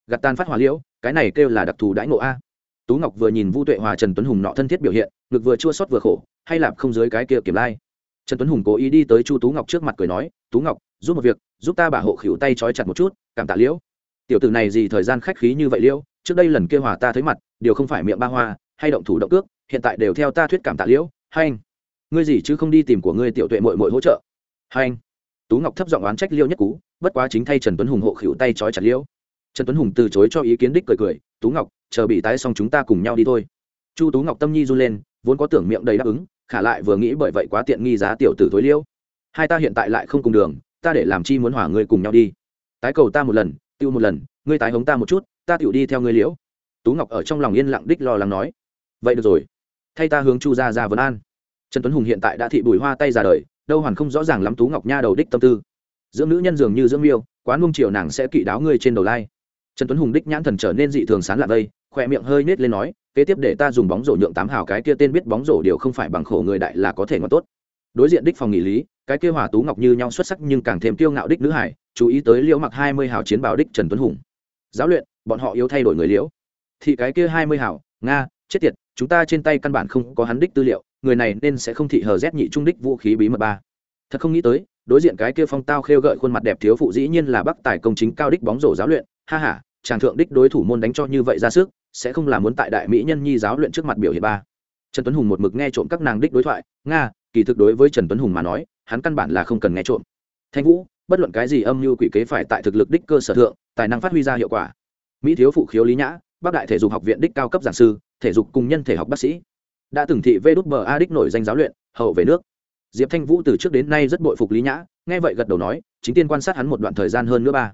Gạt tan phát hỏa liễu, cái này kêu là đặc thù đãi ngộ a. Tú ngọc vừa nhìn vu tuệ hòa trần tuấn hùng nọ thân thiết biểu hiện, ngực vừa chua xót vừa khổ, hay lạp không dưới cái kia kiểm lai? Trần tuấn hùng cố ý đi tới chu tú ngọc trước mặt cười nói, tú ngọc, giúp một việc, giúp ta bà hộ khỉu tay trói chặt một chút, cảm tạ liễu. Tiểu tử này gì thời gian khách khí như vậy liễu? Trước đây lần kia hòa ta thấy mặt điều không phải miệng ba hoa, hay động thủ động cước, hiện tại đều theo ta thuyết cảm tạ liễu, hay anh. Ngươi gì chứ không đi tìm của ngươi tiểu tuệ mội mội hỗ trợ. Hay anh. Tú ngọc thấp giọng oán trách liêu nhất cú, bất quá chính thay trần tuấn hùng hộ khỉu tay trói chặt liễu. Trần tuấn hùng từ chối cho ý kiến đích cười cười, tú ngọc, chờ bị tái xong chúng ta cùng nhau đi thôi. Chu tú ngọc tâm nhi run lên, vốn có tưởng miệng đầy đáp ứng khả lại vừa nghĩ bởi vậy quá tiện nghi giá tiểu tử thối liêu. Hai ta hiện tại lại không cùng đường, ta để làm chi muốn hỏa ngươi cùng nhau đi. Tái cầu ta một lần, tiêu một lần, ngươi tái hống ta một chút, ta tiểu đi theo ngươi liễu. Tú ngọc ở trong lòng yên lặng đích lo lắng nói. Vậy được rồi. Thay ta hướng chu ra ra vấn an. Trần tuấn hùng hiện tại đã thị bùi hoa tay ra đời, đâu hoàn không rõ ràng lắm tú ngọc nha đầu đích tâm tư. Dưỡng nữ nhân dường như dưỡng miêu, quá nung chiều nàng sẽ kỵ đáo ngươi trên đầu lai. Trần tuấn hùng đích nhãn thần trở nên dị thường sán lạ đây, khỏe miệng hơi nết lên nói kế tiếp để ta dùng bóng rổ nhượng tám hào cái kia tên biết bóng rổ điều không phải bằng khổ người đại là có thể ngọt tốt. Đối diện đích phòng nghỉ lý, cái kia hòa tú ngọc như nhau xuất sắc nhưng càng thêm kiêu ngạo đích nữ hải, chú ý tới liễu mặc hai mươi hào chiến bảo đích trần tuấn hùng. Giáo luyện, bọn họ yếu thay đổi người liễu. Thì cái kia hai mươi hào, nga, chết tiệt, chúng ta trên tay căn bản không có hắn đích tư liệu, người này nên sẽ không thị hờ rét nhị trung đích vũ khí bí mật ba. Thật không nghĩ tới, đối diện cái kia phong tao khêu gợi khuôn mặt đẹp thiếu phụ dĩ nhiên là bắc tài công chính cao đích bóng rổ giáo luyện, ha ha chàng thượng đích đối thủ môn đánh cho như vậy ra sức, sẽ không là muốn tại đại mỹ nhân nhi giáo luyện trước mặt biểu hiện ba. Trần tuấn hùng một mực nghe trộm các nàng đích đối thoại, nga, kỳ thực đối với trần tuấn hùng mà nói, hắn căn bản là không cần nghe trộm. Thanh vũ, bất luận cái gì âm mưu quỷ kế phải tại thực lực đích cơ sở thượng, tài năng phát huy ra hiệu quả. Mỹ thiếu phụ khiếu lý nhã bắc đại thể dục học viện đích cao cấp giảng sư, thể dục cùng nhân thể học bác sĩ. Đã từng thị vê đút bờ a đích nổi danh giáo luyện, hậu về nước. Diệp thanh vũ từ trước đến nay rất bội phục lý nhã, nghe vậy gật đầu nói, chính tiên quan sát hắn một đoạn thời gian hơn nữa ba.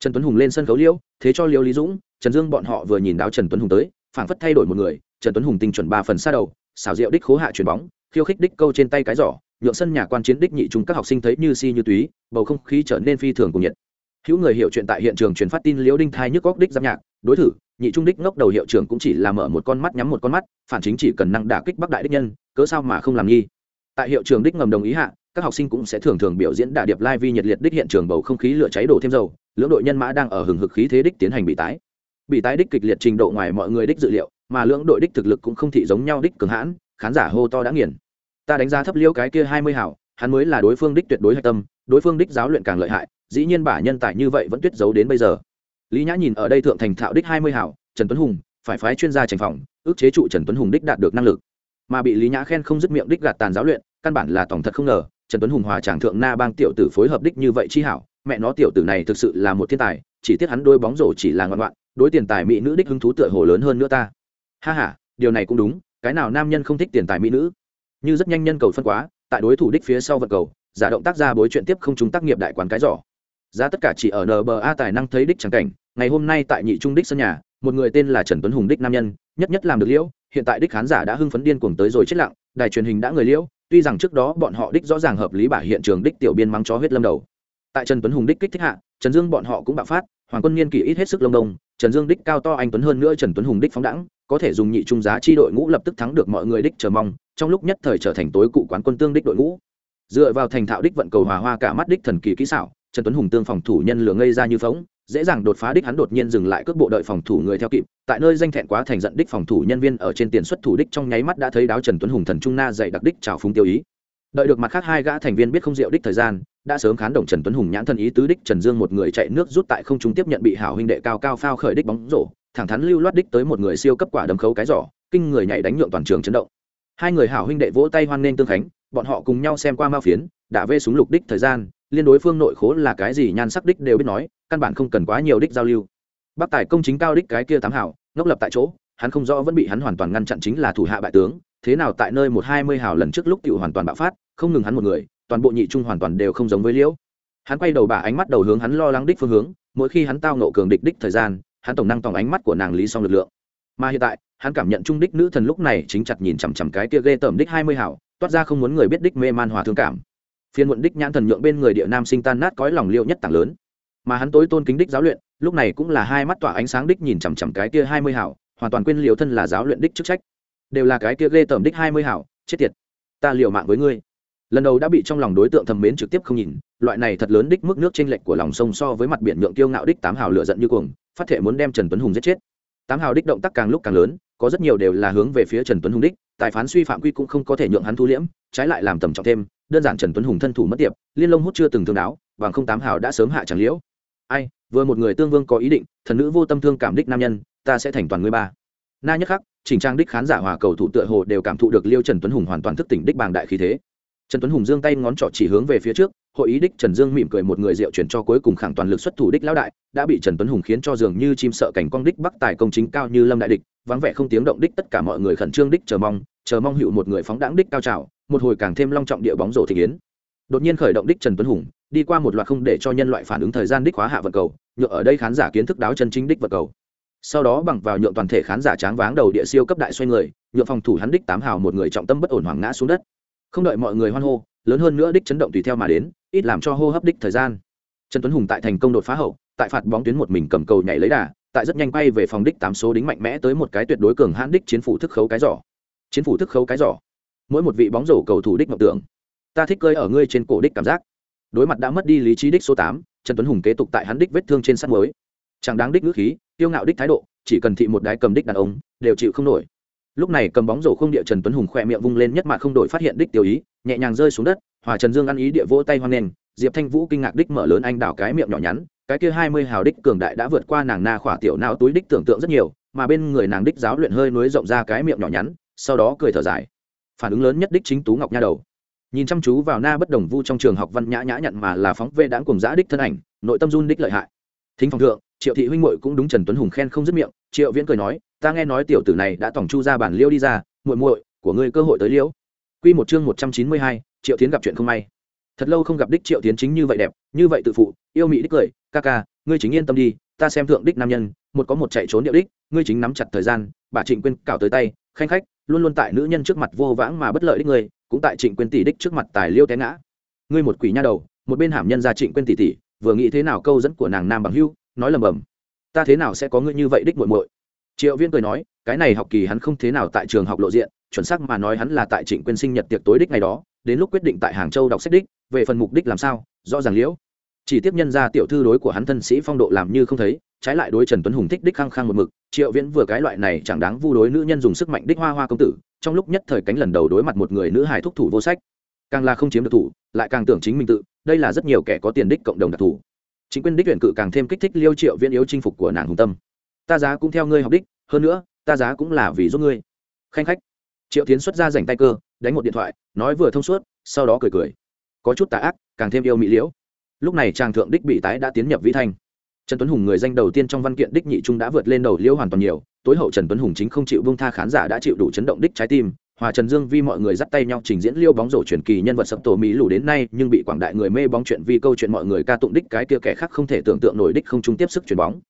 Trần tuấn hùng lên sân khấu liễu thế cho liêu lý dũng, trần dương bọn họ vừa nhìn đáo trần tuấn hùng tới, phảng phất thay đổi một người, trần tuấn hùng tinh chuẩn ba phần xa đầu, xảo diệu đích khố hạ chuyền bóng, khiêu khích đích câu trên tay cái giỏ, nhượng sân nhà quan chiến đích nhị chúng các học sinh thấy như si như túy, bầu không khí trở nên phi thường cùng nhiệt. Hữu người hiểu chuyện tại hiện trường truyền phát tin liễu đinh thai nhức góc đích giáp nhạc, đối thử nhị trung đích ngốc đầu hiệu trưởng cũng chỉ là mở một con mắt nhắm một con mắt, phản chính chỉ cần năng đả kích bắc đại đích nhân, cớ sao mà không làm nghi. Tại hiệu trường đích ngầm đồng ý hạ, các học sinh cũng sẽ thường thường biểu diễn đả điệp lai vi nhiệt liệt đích hiện trường bầu không khí lửa cháy đổ thêm dầu lưỡng đội nhân mã đang ở hừng hực khí thế đích tiến hành bị tái. Bị tái đích kịch liệt trình độ ngoài mọi người đích dự liệu, mà lưỡng đội đích thực lực cũng không thị giống nhau đích cường hãn, khán giả hô to đã nghiền. Ta đánh giá thấp liêu cái kia hai mươi hảo, hắn mới là đối phương đích tuyệt đối hạch tâm, đối phương đích giáo luyện càng lợi hại, dĩ nhiên bả nhân tài như vậy vẫn tuyết giấu đến bây giờ. Lý nhã nhìn ở đây thượng thành thạo đích hai mươi hảo, trần tuấn hùng, phải phái chuyên gia trành phòng, ước chế trụ trần tuấn hùng đích đạt được năng lực. Mà bị lý nhã khen không dứt miệng đích gạt tàn giáo luyện, căn bản là tổng thật không ngờ, trần tuấn hùng hòa tràng thượng na bang tiểu tử phối hợp đích như vậy chi hảo mẹ nó tiểu tử này thực sự là một thiên tài, chỉ tiếc hắn đôi bóng rổ chỉ là ngoan ngoạn đối tiền tài mỹ nữ đích hứng thú tựa hồ lớn hơn nữa ta. Ha ha, điều này cũng đúng, cái nào nam nhân không thích tiền tài mỹ nữ? Như rất nhanh nhân cầu phân quá, tại đối thủ đích phía sau vật cầu, giả động tác ra bối chuyện tiếp không chúng tác nghiệp đại quán cái giỏ. Giá tất cả chỉ ở nba tài năng thấy đích trắng cảnh, ngày hôm nay tại nhị trung đích sân nhà, một người tên là trần tuấn hùng đích nam nhân, nhất nhất làm được liễu, hiện tại đích khán giả đã hưng phấn điên cuồng tới rồi chết lặng, đài truyền hình đã người liễu, tuy rằng trước đó bọn họ đích rõ ràng hợp lý bả hiện trường đích tiểu biên mắng chó huyết lâm đầu tại trần tuấn hùng đích kích thích hạ, trần dương bọn họ cũng bạo phát, hoàng quân niên kỷ ít hết sức lông đông, trần dương đích cao to anh tuấn hơn nữa trần tuấn hùng đích phóng đẳng có thể dùng nhị trung giá chi đội ngũ lập tức thắng được mọi người đích chờ mong, trong lúc nhất thời trở thành tối cụ quán quân tương đích đội ngũ. Dựa vào thành thạo đích vận cầu hòa hoa cả mắt đích thần kỳ kỹ xảo, trần tuấn hùng tương phòng thủ nhân lửa ngây ra như phóng, dễ dàng đột phá đích hắn đột nhiên dừng lại cước bộ đợi phòng thủ người theo kịp, tại nơi danh thẹn quá thành giận đích phòng thủ nhân viên ở trên tiền xuất thủ đích trong nháy mắt đã thấy đáo trần tuấn hùng thần trung na dạy đặc đích trào phúng tiêu ý. Đợi được mặt khác hai gã thành viên biết không diệu đích thời gian đã sớm khán động trần tuấn hùng nhãn thân ý tứ đích trần dương một người chạy nước rút tại không trung tiếp nhận bị hảo huynh đệ cao cao phao khởi đích bóng rổ, thẳng thắn lưu loát đích tới một người siêu cấp quả đấm khấu cái giỏ, kinh người nhảy đánh nhượng toàn trường chấn động. Hai người hảo huynh đệ vỗ tay hoan nghênh tương khánh, bọn họ cùng nhau xem qua mao phiến, đã vê súng lục đích thời gian, liên đối phương nội khố là cái gì nhan sắc đích đều biết nói, căn bản không cần quá nhiều đích giao lưu. Bác tài công chính cao đích cái kia tám hảo, ngốc lập tại chỗ, hắn không rõ vẫn bị hắn hoàn toàn ngăn chặn chính là thủ hạ bại tướng, thế nào tại nơi một hai mươi hảo lần trước lúc tiểu hoàn toàn bạo phát, không ngừng hắn một người toàn bộ nhị trung hoàn toàn đều không giống với liễu. Hắn quay đầu bà ánh mắt đầu hướng hắn lo lắng đích phương hướng, mỗi khi hắn tao nộ cường địch đích thời gian, hắn tổng năng tổng ánh mắt của nàng lý song lực lượng. Mà hiện tại, hắn cảm nhận trung đích nữ thần lúc này chính chặt nhìn chằm chằm cái kia ghê tởm đích hai mươi hảo, toát ra không muốn người biết đích mê man hòa thương cảm. Phiên muộn đích nhãn thần nhượng bên người địa nam sinh tan nát cõi lòng liêu nhất tảng lớn. Mà hắn tối tôn kính đích giáo luyện, lúc này cũng là hai mắt tỏa ánh sáng đích nhìn chằm chằm cái kia hai mươi hảo, hoàn toàn quên liều thân là giáo luyện đích chức trách. Đều là cái kia ghê tởm đích hai mươi hảo, chết tiệt. Ta liều mạng với ngươi lần đầu đã bị trong lòng đối tượng thầm mến trực tiếp không nhìn, loại này thật lớn đích mức nước trên lệch của lòng sông so với mặt biển nhượng tiêu ngạo đích tám hào lửa giận như cuồng, phát thể muốn đem trần tuấn hùng giết chết. Tám hào đích động tác càng lúc càng lớn, có rất nhiều đều là hướng về phía trần tuấn hùng đích, tài phán suy phạm quy cũng không có thể nhượng hắn thu liễm, trái lại làm tầm trọng thêm, đơn giản trần tuấn hùng thân thủ mất tiệp, liên lông hút chưa từng thương đáo, bằng không tám hào đã sớm hạ chẳng liễu. Ai, vừa một người tương vương có ý định, thần nữ vô tâm thương cảm đích nam nhân, ta sẽ thành toàn người ba. Na nhất khắc, chỉnh trang đích khán giả hòa cầu thủ tựa hồ đều cảm thụ được liêu trần tuấn hùng hoàn toàn thức tỉnh đích bàng đại khí thế trần tuấn hùng giương tay ngón trỏ chỉ hướng về phía trước, hội ý đích trần dương mỉm cười một người rượu chuyển cho cuối cùng khẳng toàn lực xuất thủ đích lão đại, đã bị trần tuấn hùng khiến cho dường như chim sợ cảnh quang đích bắc tài công chính cao như lâm đại địch, vắng vẻ không tiếng động đích tất cả mọi người khẩn trương đích chờ mong chờ mong hữu một người phóng đáng đích cao trào, một hồi càng thêm long trọng địa bóng rổ thị kiến đột nhiên khởi động đích trần tuấn hùng, đi qua một loạt không để cho nhân loại phản ứng thời gian đích hóa hạ vật cầu, nhựa ở đây khán giả kiến thức đáo chân chính đích vật cầu. Sau đó bằng vào nhượng toàn thể khán giả tráng váng đầu địa siêu cấp đại xoay người nhựa phòng thủ hắn đích tám hào một người trọng tâm bất ổn hoảng ngã xuống đất không đợi mọi người hoan hô, lớn hơn nữa đích chấn động tùy theo mà đến, ít làm cho hô hấp đích thời gian. Trần tuấn hùng tại thành công đột phá hậu, tại phạt bóng tuyến một mình cầm cầu nhảy lấy đà, tại rất nhanh bay về phòng đích tám số đính mạnh mẽ tới một cái tuyệt đối cường hãn đích chiến phủ thức khấu cái giỏ. Chiến phủ thức khấu cái giỏ. Mỗi một vị bóng rổ cầu thủ đích mộng tưởng. Ta thích cơi ở ngươi trên cổ đích cảm giác. Đối mặt đã mất đi lý trí đích số tám, trần tuấn hùng kế tục tại hắn đích vết thương trên sắt mới chẳng đáng đích ngữ khí tiêu ngạo đích thái độ, chỉ cần thị một đái cầm đích đàn ông, đều chịu không nổi lúc này cầm bóng rổ không địa trần tuấn hùng khỏe miệng vung lên nhất mà không đổi phát hiện đích tiêu ý, nhẹ nhàng rơi xuống đất, hòa trần dương ăn ý địa vỗ tay hoang lên diệp thanh vũ kinh ngạc đích mở lớn anh đảo cái miệng nhỏ nhắn, cái kia hai mươi hào đích cường đại đã vượt qua nàng na khỏa tiểu não túi đích tưởng tượng rất nhiều, mà bên người nàng đích giáo luyện hơi nối rộng ra cái miệng nhỏ nhắn, sau đó cười thở dài. Phản ứng lớn nhất đích chính tú ngọc nha đầu. Nhìn chăm chú vào na bất đồng vu trong trường học văn nhã nhã nhận mà là phóng vệ đáng cùng giã đích thân ảnh, nội tâm run đích lợi hại. Thính phòng thượng, triệu thị huynh muội cũng đúng trần tuấn hùng khen không dứt miệng, triệu viễn cười nói ta nghe nói tiểu tử này đã tổng chu ra bản liêu đi ra, muội muội, của ngươi cơ hội tới liêu. Quy một chương một trăm chín mươi hai, triệu tiến gặp chuyện không may. Thật lâu không gặp đích triệu tiến chính như vậy đẹp, như vậy tự phụ, yêu mỹ đích cười, ca ca, ngươi chính yên tâm đi, ta xem thượng đích nam nhân, một có một chạy trốn điệu đích, ngươi chính nắm chặt thời gian, bà trịnh Quyên cào tới tay, khanh khách, luôn luôn tại nữ nhân trước mặt vô vãng mà bất lợi đích ngươi, cũng tại trịnh Quyên tỷ đích trước mặt tài liêu té ngã. Ngươi một quỷ nha đầu, một bên hàm nhân ra trịnh Quyên tỷ tỷ, vừa nghĩ thế nào câu dẫn của nàng nam bằng hưu, nói lầm bầm, ta thế nào sẽ có ngươi như vậy đích muội muội? Triệu viên cười nói, cái này học kỳ hắn không thế nào tại trường học lộ diện, chuẩn xác mà nói hắn là tại trịnh quyên sinh nhật tiệc tối đích ngày đó, đến lúc quyết định tại hàng châu đọc sách đích, về phần mục đích làm sao, rõ ràng liễu. Chỉ tiếp nhân ra tiểu thư đối của hắn thân sĩ phong độ làm như không thấy, trái lại đối trần tuấn hùng thích đích khăng khăng một mực, triệu viễn vừa cái loại này chẳng đáng vu đối nữ nhân dùng sức mạnh đích hoa hoa công tử, trong lúc nhất thời cánh lần đầu đối mặt một người nữ hài thúc thủ vô sách. Càng là không chiếm được thủ, lại càng tưởng chính mình tự, đây là rất nhiều kẻ có tiền đích cộng đồng đặc thù. Chính quyền đích tuyển cự càng thêm kích thích liêu triệu viễn yếu chinh phục của nàng hùng tâm ta giá cũng theo ngươi học đích, hơn nữa, ta giá cũng là vì giúp ngươi. Khanh khách. Triệu tiến xuất ra dành tay cơ, đánh một điện thoại, nói vừa thông suốt, sau đó cười cười. Có chút tà ác, càng thêm yêu mỹ liễu. Lúc này chàng thượng đích bị tái đã tiến nhập vĩ thanh trần tuấn hùng người danh đầu tiên trong văn kiện đích nhị trung đã vượt lên đầu liễu hoàn toàn nhiều, tối hậu trần tuấn hùng chính không chịu vương tha khán giả đã chịu đủ chấn động đích trái tim. Hòa trần dương vi mọi người dắt tay nhau trình diễn liêu bóng rổ truyền kỳ nhân vật sập tổ mỹ lù đến nay, nhưng bị quảng đại người mê bóng chuyện vi câu chuyện mọi người ca tụng đích cái kia kẻ khác không thể tưởng tượng nổi đích không trung tiếp sức chuyền bóng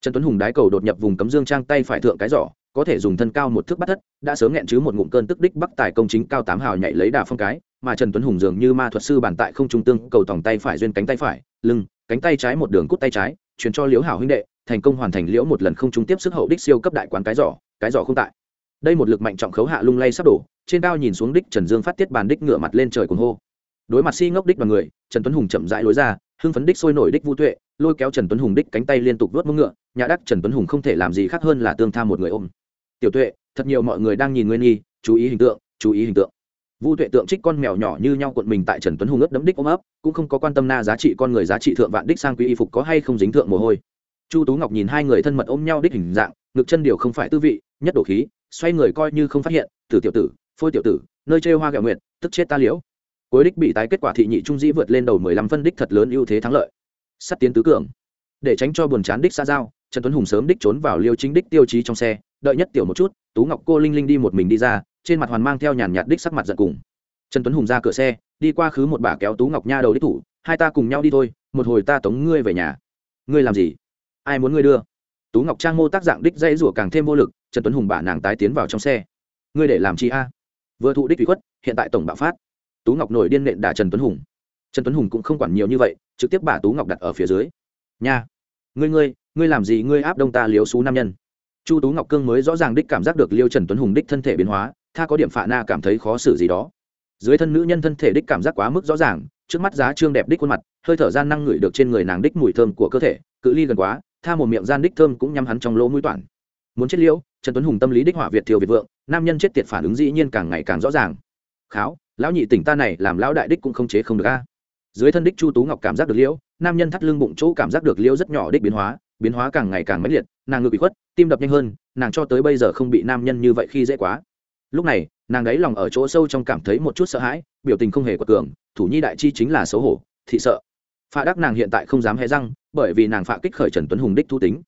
trần tuấn hùng đái cầu đột nhập vùng cấm dương trang tay phải thượng cái giỏ, có thể dùng thân cao một thước bắt thất, đã sớm nghẹn chứ một ngụm cơn tức đích bắc tài công chính cao tám hào nhảy lấy đà phong cái, mà trần tuấn hùng dường như ma thuật sư bàn tại không trung tương, cầu tòng tay phải duyên cánh tay phải, lưng, cánh tay trái một đường cút tay trái, truyền cho liễu hảo huynh đệ, thành công hoàn thành liễu một lần không trung tiếp sức hậu đích siêu cấp đại quán cái giỏ cái giỏ không tại. Đây một lực mạnh trọng khấu hạ lung lay sắp đổ, trên cao nhìn xuống đích trần dương phát tiết bàn đích ngựa mặt lên trời cuồng hô. Đối mặt si ngốc đích đoàn người, trần tuấn hùng chậm rãi lối ra, hưng phấn đích sôi nổi đích vũ tuệ, lôi kéo trần tuấn hùng đích cánh tay liên tục vớt mông ngựa nhà đắc trần tuấn hùng không thể làm gì khác hơn là tương tham một người ôm. Tiểu tuệ, thật nhiều mọi người đang nhìn nguyên nghi, chú ý hình tượng, chú ý hình tượng. Vu tuệ tượng trích con mèo nhỏ như nhau cuộn mình tại trần tuấn hùng ướt đấm đích ôm ấp, cũng không có quan tâm na giá trị con người giá trị thượng vạn đích sang quý y phục có hay không dính thượng mồ hôi. Chu tú ngọc nhìn hai người thân mật ôm nhau đích hình dạng, ngực chân điều không phải tư vị, nhất đổ khí, xoay người coi như không phát hiện, tử tiểu tử, phôi tiểu tử, nơi chơi hoa gạo nguyện tức chết ta liễu. Cuối đích bị tái kết quả thị nhị trung dĩ vượt lên đầu mười lăm phân đích thật lớn ưu thế thắng lợi. Sắt tiến tứ cường, để tránh cho buồn chán đích xa giao trần tuấn hùng sớm đích trốn vào liêu chính đích tiêu chí trong xe, đợi nhất tiểu một chút, tú ngọc cô linh linh đi một mình đi ra, trên mặt hoàn mang theo nhàn nhạt đích sắc mặt giận cùng. Trần tuấn hùng ra cửa xe, đi qua khứ một bà kéo tú ngọc nha đầu đích thủ, hai ta cùng nhau đi thôi, một hồi ta tống ngươi về nhà. Ngươi làm gì? Ai muốn ngươi đưa? Tú ngọc trang mô tác dạng đích dây rủa càng thêm vô lực, trần tuấn hùng bả nàng tái tiến vào trong xe. Ngươi để làm chi a? Vừa thụ đích bị khuất, hiện tại tổng bạo phát. Tú ngọc nổi điên nện đả trần tuấn hùng. Trần tuấn hùng cũng không quản nhiều như vậy, trực tiếp bả tú ngọc đặt ở phía dưới. Nha. Ngươi ngươi ngươi làm gì ngươi áp đông ta liếu xú nam nhân? Chu tú ngọc cương mới rõ ràng đích cảm giác được liêu trần tuấn hùng đích thân thể biến hóa, tha có điểm phạ na cảm thấy khó xử gì đó. Dưới thân nữ nhân thân thể đích cảm giác quá mức rõ ràng, trước mắt giá trương đẹp đích khuôn mặt, hơi thở gian năng ngửi được trên người nàng đích mùi thơm của cơ thể, cự ly gần quá, tha một miệng gian đích thơm cũng nhắm hắn trong lỗ mũi toản muốn chết liễu trần tuấn hùng tâm lý đích họa việt thiều việt vượng, nam nhân chết tiệt phản ứng dĩ nhiên càng ngày càng rõ ràng. Kháo, lão nhị tỉnh ta này làm lão đại đích cũng không chế không được a. Dưới thân đích chu tú ngọc cảm giác được liễu nam nhân thắt lưng bụng chỗ cảm giác được liễu rất nhỏ đích biến hóa biến hóa càng ngày càng mãnh liệt, nàng ngực bị khuất, tim đập nhanh hơn, nàng cho tới bây giờ không bị nam nhân như vậy khi dễ quá. Lúc này, nàng đáy lòng ở chỗ sâu trong cảm thấy một chút sợ hãi, biểu tình không hề quật cường, thủ nhi đại chi chính là xấu hổ, thị sợ. Phạ đắc nàng hiện tại không dám hé răng, bởi vì nàng phạ kích khởi trần tuấn hùng đích thu tính.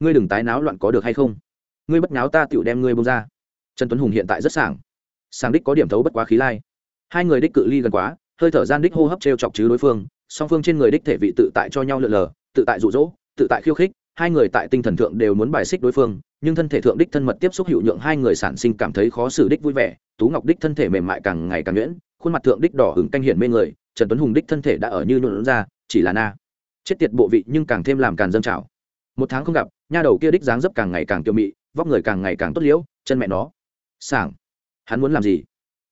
Ngươi đừng tái náo loạn có được hay không? Ngươi bất náo ta tựu đem ngươi bông ra. Trần tuấn hùng hiện tại rất sảng. Sảng đích có điểm thấu bất quá khí lai. Hai người đích cự ly gần quá, hơi thở gian đích hô hấp t r e o chọc chứ đối phương, song phương trên người đích thể vị tự tại cho nhau lượn lờ, tự tại rụ rỗ tự tại khiêu khích, hai người tại tinh thần thượng đều muốn bài xích đối phương, nhưng thân thể thượng đích thân mật tiếp xúc hiệu nhượng hai người sản sinh cảm thấy khó xử đích vui vẻ, tú ngọc đích thân thể mềm mại càng ngày càng nhuyễn, khuôn mặt thượng đích đỏ hứng canh hiển mê người, trần tuấn hùng đích thân thể đã ở như nhuộn ra, chỉ là na. Chết tiệt bộ vị nhưng càng thêm làm càng dâng trào. Một tháng không gặp, nha đầu kia đích dáng dấp càng ngày càng tiêu mị, vóc người càng ngày càng tốt liễu, chân mẹ nó. Sảng. Hắn muốn làm gì?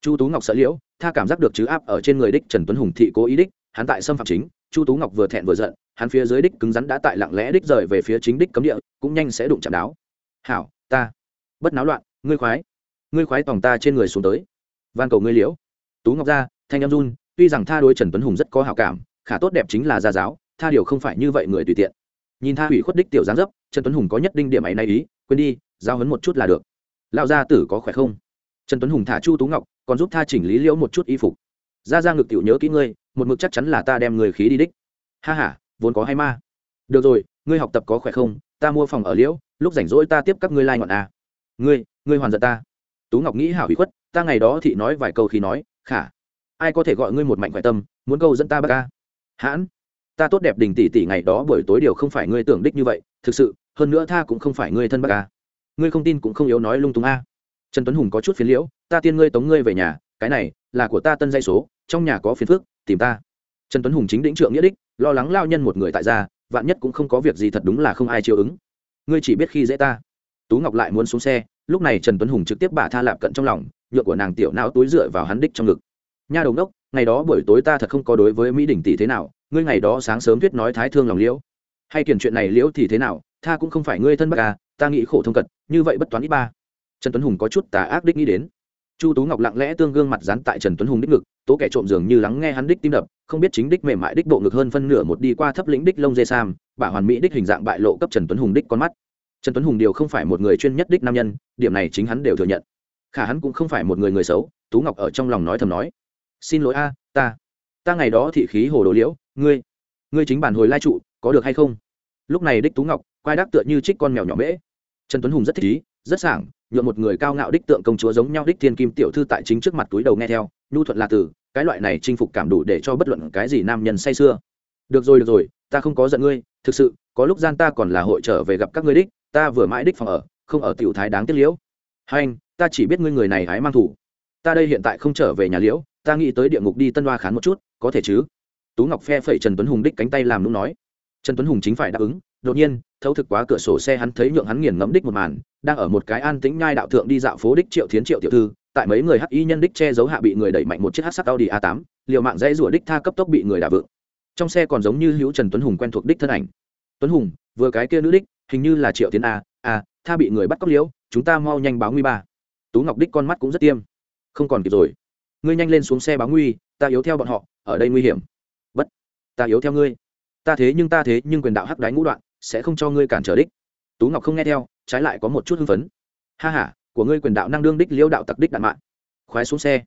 Chu tú ngọc sợ liễu, tha cảm giác được chứ áp ở trên người đích trần tuấn hùng thị cố ý đích, hắn tại xâm phạm chính, chu tú ngọc vừa thẹn vừa giận hắn phía dưới đích cứng rắn đã tại lặng lẽ đích rời về phía chính đích cấm địa, cũng nhanh sẽ đụng chạm đáo. Hảo, ta. Bất náo loạn, ngươi khoái. Ngươi khoái tòng ta trên người xuống tới. Van cầu ngươi liễu. Tú ngọc ra thanh em run, tuy rằng tha đối trần tuấn hùng rất có hảo cảm, khả tốt đẹp chính là gia giáo, tha điều không phải như vậy người tùy tiện. Nhìn tha hủy khuất đích tiểu giáng dấp, trần tuấn hùng có nhất định điểm ấy này ý, quên đi, giao hấn một chút là được. Lão gia tử có khỏe không? Trần tuấn hùng thả chu tú ngọc, còn giúp tha chỉnh lý liễu một chút y phục. Ra ra ngực tiểu nhớ kỹ ngươi, một mực chắc chắn là ta đem người khí đi đích. Ha ha vốn có hay ma. Được rồi, ngươi học tập có khỏe không? Ta mua phòng ở liễu, lúc rảnh rỗi ta tiếp các ngươi lai、like、ngọn à. ngươi ngươi hoàn giận ta. Tú ngọc nghĩ hảo hủy khuất, ta ngày đó thị nói vài câu khi nói, khả, ai có thể gọi ngươi một mạnh khỏe tâm, muốn câu dẫn ta bác ca? Hãn, ta tốt đẹp đình tỷ tỷ ngày đó buổi tối điều không phải ngươi tưởng đích như vậy, thực sự, hơn nữa tha cũng không phải ngươi thân bác ca. Ngươi không tin cũng không yếu nói lung tung a. Trần tuấn hùng có chút phiền liễu, ta tiên ngươi tống ngươi về nhà, cái này là của ta tân dây số, trong nhà có phiền phước tìm ta. Trần tuấn hùng chính đĩnh trượng nghĩa đích lo lắng lao nhân một người tại gia, vạn nhất cũng không có việc gì thật đúng là không ai chiều ứng. Ngươi chỉ biết khi dễ ta. Tú ngọc lại muốn xuống xe, lúc này trần tuấn hùng trực tiếp bả tha lạp cận trong lòng nhựa của nàng tiểu não túi dựa vào hắn đích trong ngực. Nha đồng đốc ngày đó buổi tối ta thật không có đối với mỹ đình tỷ thế nào, ngươi ngày đó sáng sớm thuyết nói thái thương lòng liễu. Hay kiển chuyện này liễu thì thế nào, tha cũng không phải ngươi thân bất à ta nghĩ khổ thông cật, như vậy bất toán ít ba. Trần tuấn hùng có chút tà ác đích nghĩ đến chu tú ngọc lặng lẽ tương gương mặt dán tại trần tuấn hùng đích ngực, tố kẻ trộm dường như lắng nghe hắn đích tim đập, không biết chính đích mềm mại đích bộ ngực hơn phân nửa một đi qua thấp lĩnh đích lông dê sam, bả hoàn mỹ đích hình dạng bại lộ cấp trần tuấn hùng đích con mắt. Trần tuấn hùng điều không phải một người chuyên nhất đích nam nhân, điểm này chính hắn đều thừa nhận. Khả hắn cũng không phải một người người xấu, tú ngọc ở trong lòng nói thầm nói. Xin lỗi a, ta ta ngày đó thị khí hồ đồ liễu, ngươi ngươi chính bản hồi lai trụ, có được hay không? Lúc này đích tú ngọc quay đắc tựa như trích con mèo nhỏ mễ. Trần tuấn hùng rất thích ý rất sảng nhuộm một người cao ngạo đích tượng công chúa giống nhau đích thiên kim tiểu thư tại chính trước mặt túi đầu nghe theo, nhu thuận là từ, cái loại này chinh phục cảm đủ để cho bất luận cái gì nam nhân say sưa. Được rồi được rồi, ta không có giận ngươi, thực sự, có lúc gian ta còn là hội trở về gặp các ngươi đích, ta vừa mãi đích phòng ở, không ở tiểu thái đáng tiếc liễu. Hai anh ta chỉ biết ngươi người này hái mang thủ. Ta đây hiện tại không trở về nhà liễu, ta nghĩ tới địa ngục đi tân hoa khán một chút, có thể chứ? Tú ngọc phe phẩy trần tuấn hùng đích cánh tay làm nung nói. Trần tuấn hùng chính phải đáp ứng, đột nhiên, thấu thực quá cửa sổ xe hắn thấy nhượng hắn nghiền ngẫm đích một màn đang ở một cái an tĩnh nhai đạo thượng đi dạo phố đích triệu thiến triệu tiểu thư, tại mấy người hắc y nhân đích che giấu hạ bị người đẩy mạnh một chiếc hắc sắc audi a 8 liều mạng dây rủa đích tha cấp tốc bị người đả vượng. Trong xe còn giống như hữu trần tuấn hùng quen thuộc đích thân ảnh. Tuấn hùng, vừa cái kia nữ đích, hình như là triệu tiến a a, tha bị người bắt cóc liễu, chúng ta mau nhanh báo nguy ba. Tú ngọc đích con mắt cũng rất tiêm. Không còn kịp rồi. Ngươi nhanh lên xuống xe báo nguy, ta yếu theo bọn họ, ở đây nguy hiểm. Bất, ta yếu theo ngươi. Ta thế nhưng ta thế nhưng quyền đạo hắc đái ngũ đoạn, sẽ không cho ngươi cản trở đích. Tú ngọc không nghe theo trái lại có một chút hưng phấn. Ha h a của ngươi quyền đạo năng đương đích liễu đạo tặc đích đạn mạng. Khoái xuống xe.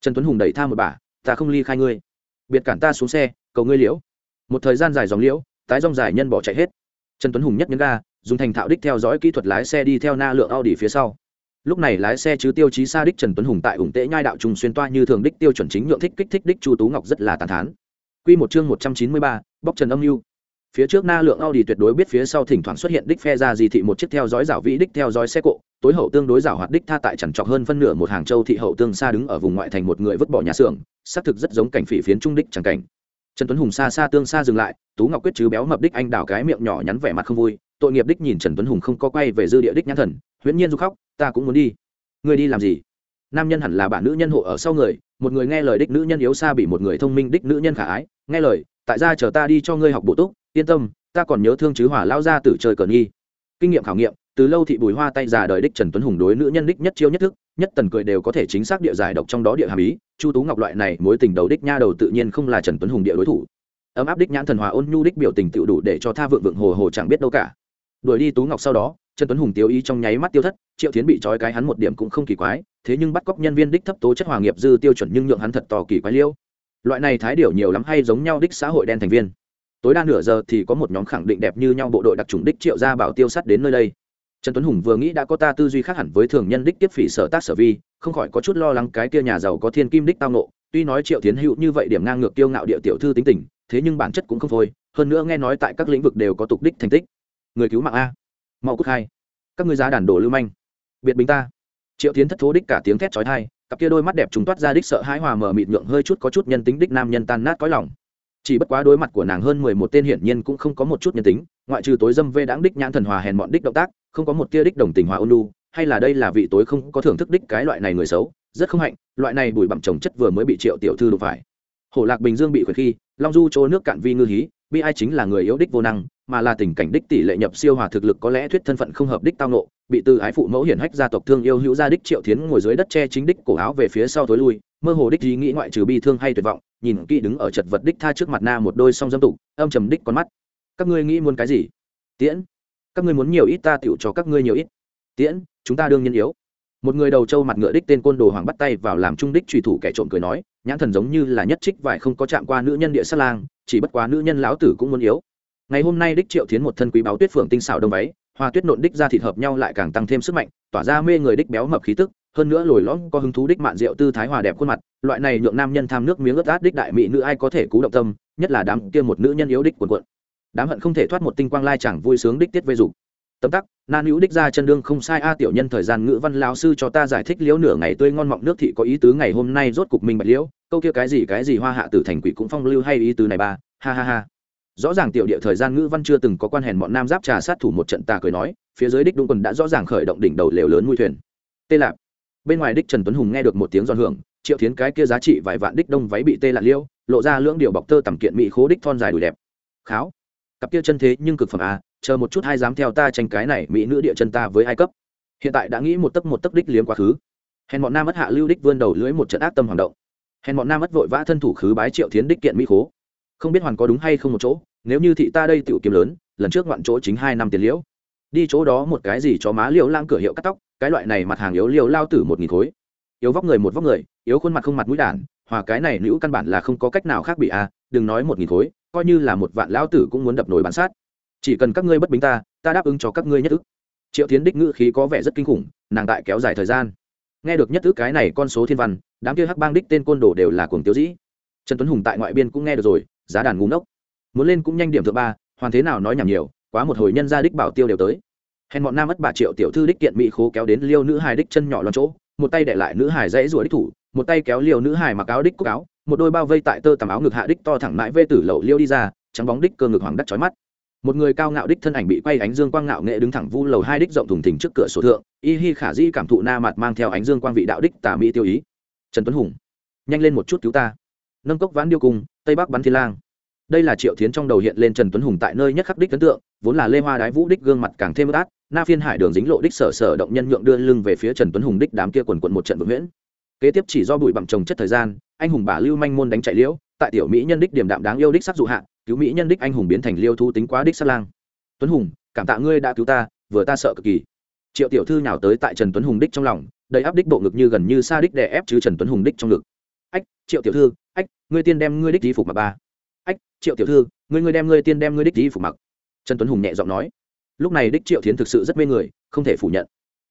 Trần tuấn hùng đẩy tha một bà, ta không ly khai ngươi. Biệt cản ta xuống xe, cầu ngươi liễu. Một thời gian dài dòng liễu, tái dòng dài nhân bỏ chạy hết. Trần tuấn hùng nhất nhấn ga, dùng thành thạo đích theo dõi kỹ thuật lái xe đi theo na lượng Audi phía sau. Lúc này lái xe chứ tiêu chí xa đích trần tuấn hùng tại ủng tễ nhai đạo trùng xuyên toa như thường đích tiêu chuẩn chính nhượng thích kích thích đích chu tú ngọc rất là tàn thán. Q một chương một trăm chín mươi ba, bóc trần âm mưu phía trước na lượng Audi tuyệt đối biết phía sau thỉnh thoảng xuất hiện đích phe ra gì thị một chiếc theo dõi rảo vĩ, đích theo dõi xe cộ. Tối hậu tương đối rảo hoạt đích tha tại chẳng trọc hơn phân nửa một hàng châu thị hậu tương xa đứng ở vùng ngoại thành một người vứt bỏ nhà xưởng, xác thực rất giống cảnh phỉ phiến trung đích chẳng cảnh. Trần tuấn hùng xa xa tương xa dừng lại, tú ngọc quyết chứ béo mập đích anh đào cái miệng nhỏ nhắn vẻ mặt không vui, tội nghiệp đích nhìn trần tuấn hùng không có quay về dư địa đích nhãn thần, huyễn nhiên du khóc, ta cũng muốn đi. Người đi làm gì? Nam nhân hẳn là bạn nữ nhân hộ ở sau người. Một người nghe lời đích nữ nhân yếu xa bị một người thông minh đích nữ nhân khả ái, nghe lời tại gia chờ ta đi cho ngươi học bổ túc, yên tâm, ta còn nhớ thương chứ hỏa lao ra từ trời cờ nghi. Kinh nghiệm khảo nghiệm, từ lâu thị bùi hoa tay già đời đích trần tuấn hùng đối nữ nhân đích nhất chiêu nhất thức, nhất tần cười đều có thể chính xác địa giải độc trong đó địa hàm ý, chu tú ngọc loại này mối tình đầu đích nha đầu tự nhiên không là trần tuấn hùng địa đối thủ. Ấm áp đích nhãn thần hòa ôn nhu đích biểu tình tự đủ để cho tha vượng vượng hồ hồ chẳng biết đâu cả. Đuổi đi tú ngọc sau đó, trần tuấn hùng tiêu ý trong nháy mắt tiêu thất, triệu tiến bị trói cái hắn một điểm cũng không kỳ quái, thế nhưng bắt cóc nhân viên đích thấp tố chất hòa nghiệp dư tiêu chuẩn nhưng nhượng hắn thật tò kỳ quái liêu loại này thái điều nhiều lắm hay giống nhau đích xã hội đen thành viên. Tối đa nửa giờ thì có một nhóm khẳng định đẹp như nhau bộ đội đặc trùng đích triệu ra bảo tiêu sắt đến nơi đây. Trần tuấn hùng vừa nghĩ đã có ta tư duy khác hẳn với thường nhân đích tiếp phỉ sở tác sở vi, không khỏi có chút lo lắng cái kia nhà giàu có thiên kim đích tao nộ tuy nói triệu tiến hữu như vậy điểm ngang ngược tiêu ngạo địa tiểu thư tính tình, thế nhưng bản chất cũng không thôi hơn nữa nghe nói tại các lĩnh vực đều có tục đích thành tích. Người cứu mạng a. Mau cút hai. Các ngươi giá đàn đồ lưu manh. Biệt bình ta. Triệu tiến thất thố đích cả tiếng thét trói thai cặp kia đôi mắt đẹp trùng toát ra đích sợ hãi hòa mở mịt nhượng hơi chút có chút nhân tính đích nam nhân tan nát cõi lòng. Chỉ bất quá đối mặt của nàng hơn mười một tên hiển nhiên cũng không có một chút nhân tính, ngoại trừ tối dâm vê đáng đích nhãn thần hòa hèn bọn đích động tác, không có một tia đích đồng tình hòa ôn lu hay là đây là vị tối không có thưởng thức đích cái loại này người xấu, rất không hạnh, loại này bùi bặm trồng chất vừa mới bị triệu tiểu thư đụng phải. Hổ lạc bình dương bị khuyệt khi, long du chỗ nước cạn vi ngư hí, bi ai chính là người yếu đích vô năng mà là tình cảnh đích tỷ lệ nhập siêu hòa thực lực có lẽ thuyết thân phận không hợp đích tao nộ bị từ ái phụ mẫu hiển hách gia tộc thương yêu hữu gia đích triệu thiến ngồi dưới đất che chính đích cổ áo về phía sau tối lui, mơ hồ đích ý nghĩ ngoại trừ bi thương hay tuyệt vọng, nhìn kỹ đứng ở chật vật đích tha trước mặt na một đôi song dâm tục, âm trầm đích con mắt. Các ngươi nghĩ muốn cái gì? Tiễn, các ngươi muốn nhiều ít ta tựu cho các ngươi nhiều ít. Tiễn, chúng ta đương nhiên yếu. Một người đầu trâu mặt ngựa đích tên côn đồ hoàng bắt tay vào làm trung đích truy thủ kẻ trộm cười nói, nhãn thần giống như là nhất trích vải không có chạm qua nữ nhân địa sát lang, chỉ bất quá nữ nhân lão tử cũng muốn yếu ngày hôm nay đích triệu tiến một thân quý báo tuyết phượng tinh xảo đông váy hoa tuyết nộn đích ra thịt hợp nhau lại càng tăng thêm sức mạnh tỏa ra mê người đích béo mập khí tức hơn nữa lồi lõm có hứng thú đích mạn rượu tư thái hòa đẹp khuôn mặt loại này nhượng nam nhân tham nước miếng ướt át đích đại mỹ nữ ai có thể cú động tâm nhất là đám kia một nữ nhân yếu đích cuộn cuộn, đám hận không thể thoát một tinh quang lai chẳng vui sướng đích tiết vây dục. Tấm tắc na nữ đích ra chân đương không sai a tiểu nhân thời gian ngữ văn lão sư cho ta giải thích liễu nửa ngày tươi ngon mọng nước thị có ý tứ ngày hôm nay rốt cục minh bạch liễu câu kia cái gì cái gì hoa hạ tử thành quỷ cũng phong lưu hay ý tứ này ba ha ha ha rõ ràng tiểu địa thời gian ngữ văn chưa từng có quan hèn bọn nam giáp trà sát thủ một trận tà cười nói, phía dưới đích đúng quần đã rõ ràng khởi động đỉnh đầu lều lớn mui thuyền. Tê lạp. Bên ngoài đích trần tuấn hùng nghe được một tiếng giòn hưởng, triệu thiến cái kia giá trị vài vạn đích đông váy bị tê lạn liêu, lộ ra lưỡng điều bọc tơ tẩm kiện mỹ khố đích thon dài đùi đẹp. Kháo. Cặp kia chân thế nhưng cực phẩm à chờ một chút hai dám theo ta tranh cái này mỹ nữ địa chân ta với hai cấp. Hiện tại đã nghĩ một tấc một tấc đích liếm quá khứ. Hèn bọn nam mất hạ lưu đích vươn đầu lưỡi một trận ác tâm hoàng động. Hèn bọn nam mất vội vã thân thủ khứ bái triệu thiến đích kiện mỹ khố không biết hoàn có đúng hay không một chỗ, nếu như thị ta đây tiểu kiếm lớn, lần trước ngoạn chỗ chính hai năm tiền liễu. Đi chỗ đó một cái gì cho má liễu lang cửa hiệu cắt tóc, cái loại này mặt hàng yếu liều lao tử một nghìn khối. Yếu vóc người một vóc người, yếu khuôn mặt không mặt mũi đản, hòa cái này nữ căn bản là không có cách nào khác bị a, đừng nói một nghìn khối, coi như là một vạn lao tử cũng muốn đập nổi bán sát. Chỉ cần các ngươi bất bính ta ta đáp ứng cho các ngươi nhất ức triệu tiến đích ngữ khí có vẻ rất kinh khủng, nàng tại kéo dài thời gian. Nghe được nhất ức cái này con số thiên văn, đám kia hắc bang đích tên côn đồ đều là cuồng tiêu dĩ. Trần tuấn hùng tại ngoại biên cũng nghe được rồi giá đàn ngúng ốc muốn lên cũng nhanh điểm thượng ba, hoàn thế nào nói nhảm nhiều, quá một hồi nhân gia đích bảo tiêu đều tới. Hèn bọn nam mất bà triệu tiểu thư đích kiện mỹ khố kéo đến liêu nữ hài đích chân nhỏ lon chỗ, một tay để lại nữ hài dãy rủa đích thủ, một tay kéo liêu nữ hài mặc áo đích cúc áo, một đôi bao vây tại tơ tầm áo ngực hạ đích to thẳng mãi vê tử lậu liêu đi ra, trắng bóng đích cơ ngực hoàng đắc chói mắt. Một người cao ngạo đích thân ảnh bị quay ánh dương quang ngạo nghệ đứng thẳng vu lầu hai đích rộng thùng thình trước cửa sổ thượng, y hi khả di cảm thụ na mặt mang theo ánh dương quang vị đạo đích tà mỹ tiêu ý. Trần tuấn hùng, nhanh lên một chút cứu ta nâng cốc vãn điêu cung, tây bắc bắn thiên lang. Đây là triệu thiến trong đầu hiện lên trần tuấn hùng tại nơi nhất khắc đích ấn tượng, vốn là lê hoa đái vũ đích gương mặt càng thêm ướt át, na phiên hải đường dính lộ đích sở sở động nhân nhượng đưa lưng về phía trần tuấn hùng đích đám kia quần quận một trận vượng nguyễn kế tiếp chỉ do bụi bặm trồng chất thời gian, anh hùng bà lưu manh môn đánh chạy liễu, tại tiểu mỹ nhân đích điểm đạm đáng yêu đích sắc dụ hạ, cứu mỹ nhân đích anh hùng biến thành liêu thu tính quá đích sát lang. Tuấn hùng, cảm tạ ngươi đã cứu ta, vừa ta sợ cực kỳ. Triệu tiểu thư nhào tới tại trần tuấn hùng đích trong lòng, đầy áp đích bộ ngực như gần như xa đích đè ép chứ trần tuấn hùng đích trong ngực ách, triệu tiểu thư, ách, ngươi tiên đem ngươi đích di phục mặc ba. Ách, triệu tiểu thư, ngươi ngươi đem ngươi tiên đem ngươi đích di phục mặc. Trần tuấn hùng nhẹ giọng nói. Lúc này đích triệu thiến thực sự rất mê người, không thể phủ nhận.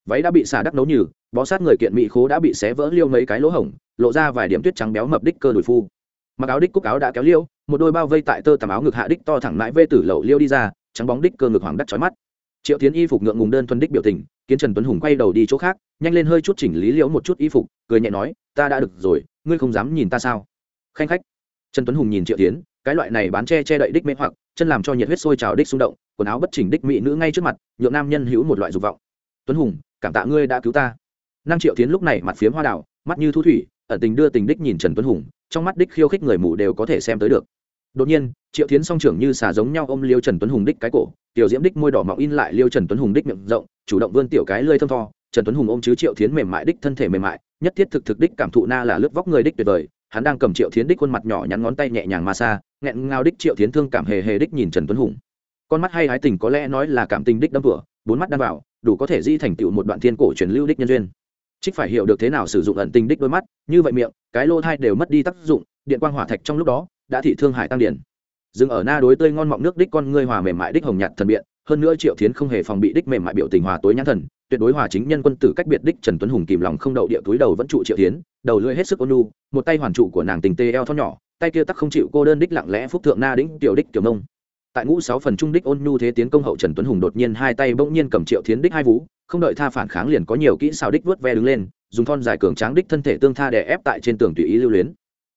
Váy đã bị xà đắc nấu nhừ, bó sát người kiện mỹ khố đã bị xé vỡ liêu mấy cái lỗ hổng, lộ ra vài điểm tuyết trắng béo mập đích cơ đùi phu. Mặc áo đích cúc áo đã kéo liêu, một đôi bao vây tại tơ tầm áo ngực hạ đích to thẳng mãi vê tử lậu liêu đi ra, trắng bóng đích cơ ngực hoàng đắc trói mắt. Triệu tiến y phục ngượng ngùng đơn thuần đích biểu tình kiến trần tuấn hùng quay đầu đi chỗ khác, nhanh lên hơi chút chỉnh lý liễu một chút y phục, cười nhẹ nói, ta đã được rồi ngươi không dám nhìn ta sao? Khanh khách. Trần tuấn hùng nhìn triệu tiến cái loại này bán che che đậy đích mê hoặc chân làm cho nhiệt huyết sôi trào đích xung động quần áo bất chỉnh đích mỹ nữ ngay trước mặt nhượng nam nhân hữu một loại dục vọng. Tuấn hùng cảm tạ ngươi đã cứu ta. Năng triệu tiến lúc này mặt phiếm hoa đào, mắt như thu thủy ẩn tình đưa tình đích nhìn trần tuấn hùng trong mắt đích khiêu khích người mù đều có thể xem tới được. Đột nhiên triệu tiến song trưởng như xà giống nhau ôm liêu trần tuấn hùng đích cái cổ tiểu diễm đích môi đỏ mọng in lại liêu trần tuấn hùng đích miệng rộng chủ động vươn tiểu cái lơi thơm tho. Trần tuấn hùng ôm chứ triệu tiến mềm mại đích thân thể mềm mại nhất thiết thực thực đích cảm thụ na là lướt vóc người đích tuyệt vời, hắn đang cầm triệu tiến đích khuôn mặt nhỏ nhắn ngón tay nhẹ nhàng mà xa, nghẹn ngào đích triệu tiến thương cảm hề hề đích nhìn trần tuấn hùng. Con mắt hay hái tình có lẽ nói là cảm tình đích đâm vừa, bốn mắt đan vào, đủ có thể di thành tựu một đoạn thiên cổ truyền lưu đích nhân duyên. Trích phải hiểu được thế nào sử dụng ẩn tình đích đôi mắt, như vậy miệng, cái lô thai đều mất đi tác dụng, điện quang hỏa thạch trong lúc đó đã thị thương hải tăng điển. Dừng ở na đối tươi ngon mọng nước đích con ngươi hòa mềm mại đích hồng nhạt thần biện hơn nữa triệu thiến không hề phòng bị đích mềm mại biểu tình hòa tối nhãn thần, tuyệt đối hòa chính nhân quân tử cách biệt đích trần tuấn hùng kìm lòng không đậu địa túi đầu vẫn trụ triệu thiến, đầu lưỡi hết sức ôn nhu, một tay hoàn trụ của nàng tình tê eo thon nhỏ, tay kia tắc không chịu cô đơn đích lặng lẽ phúc thượng na đĩnh tiểu đích tiểu nông tại ngũ sáu phần trung đích ôn nhu thế tiến công hậu trần tuấn hùng đột nhiên hai tay bỗng nhiên cầm triệu thiến đích hai vú, không đợi tha phản kháng liền có nhiều kỹ xào đích vớt ve đứng lên, dùng thon dài cường tráng đích thân thể tương tha đè ép tại trên tường tùy ý lưu luyến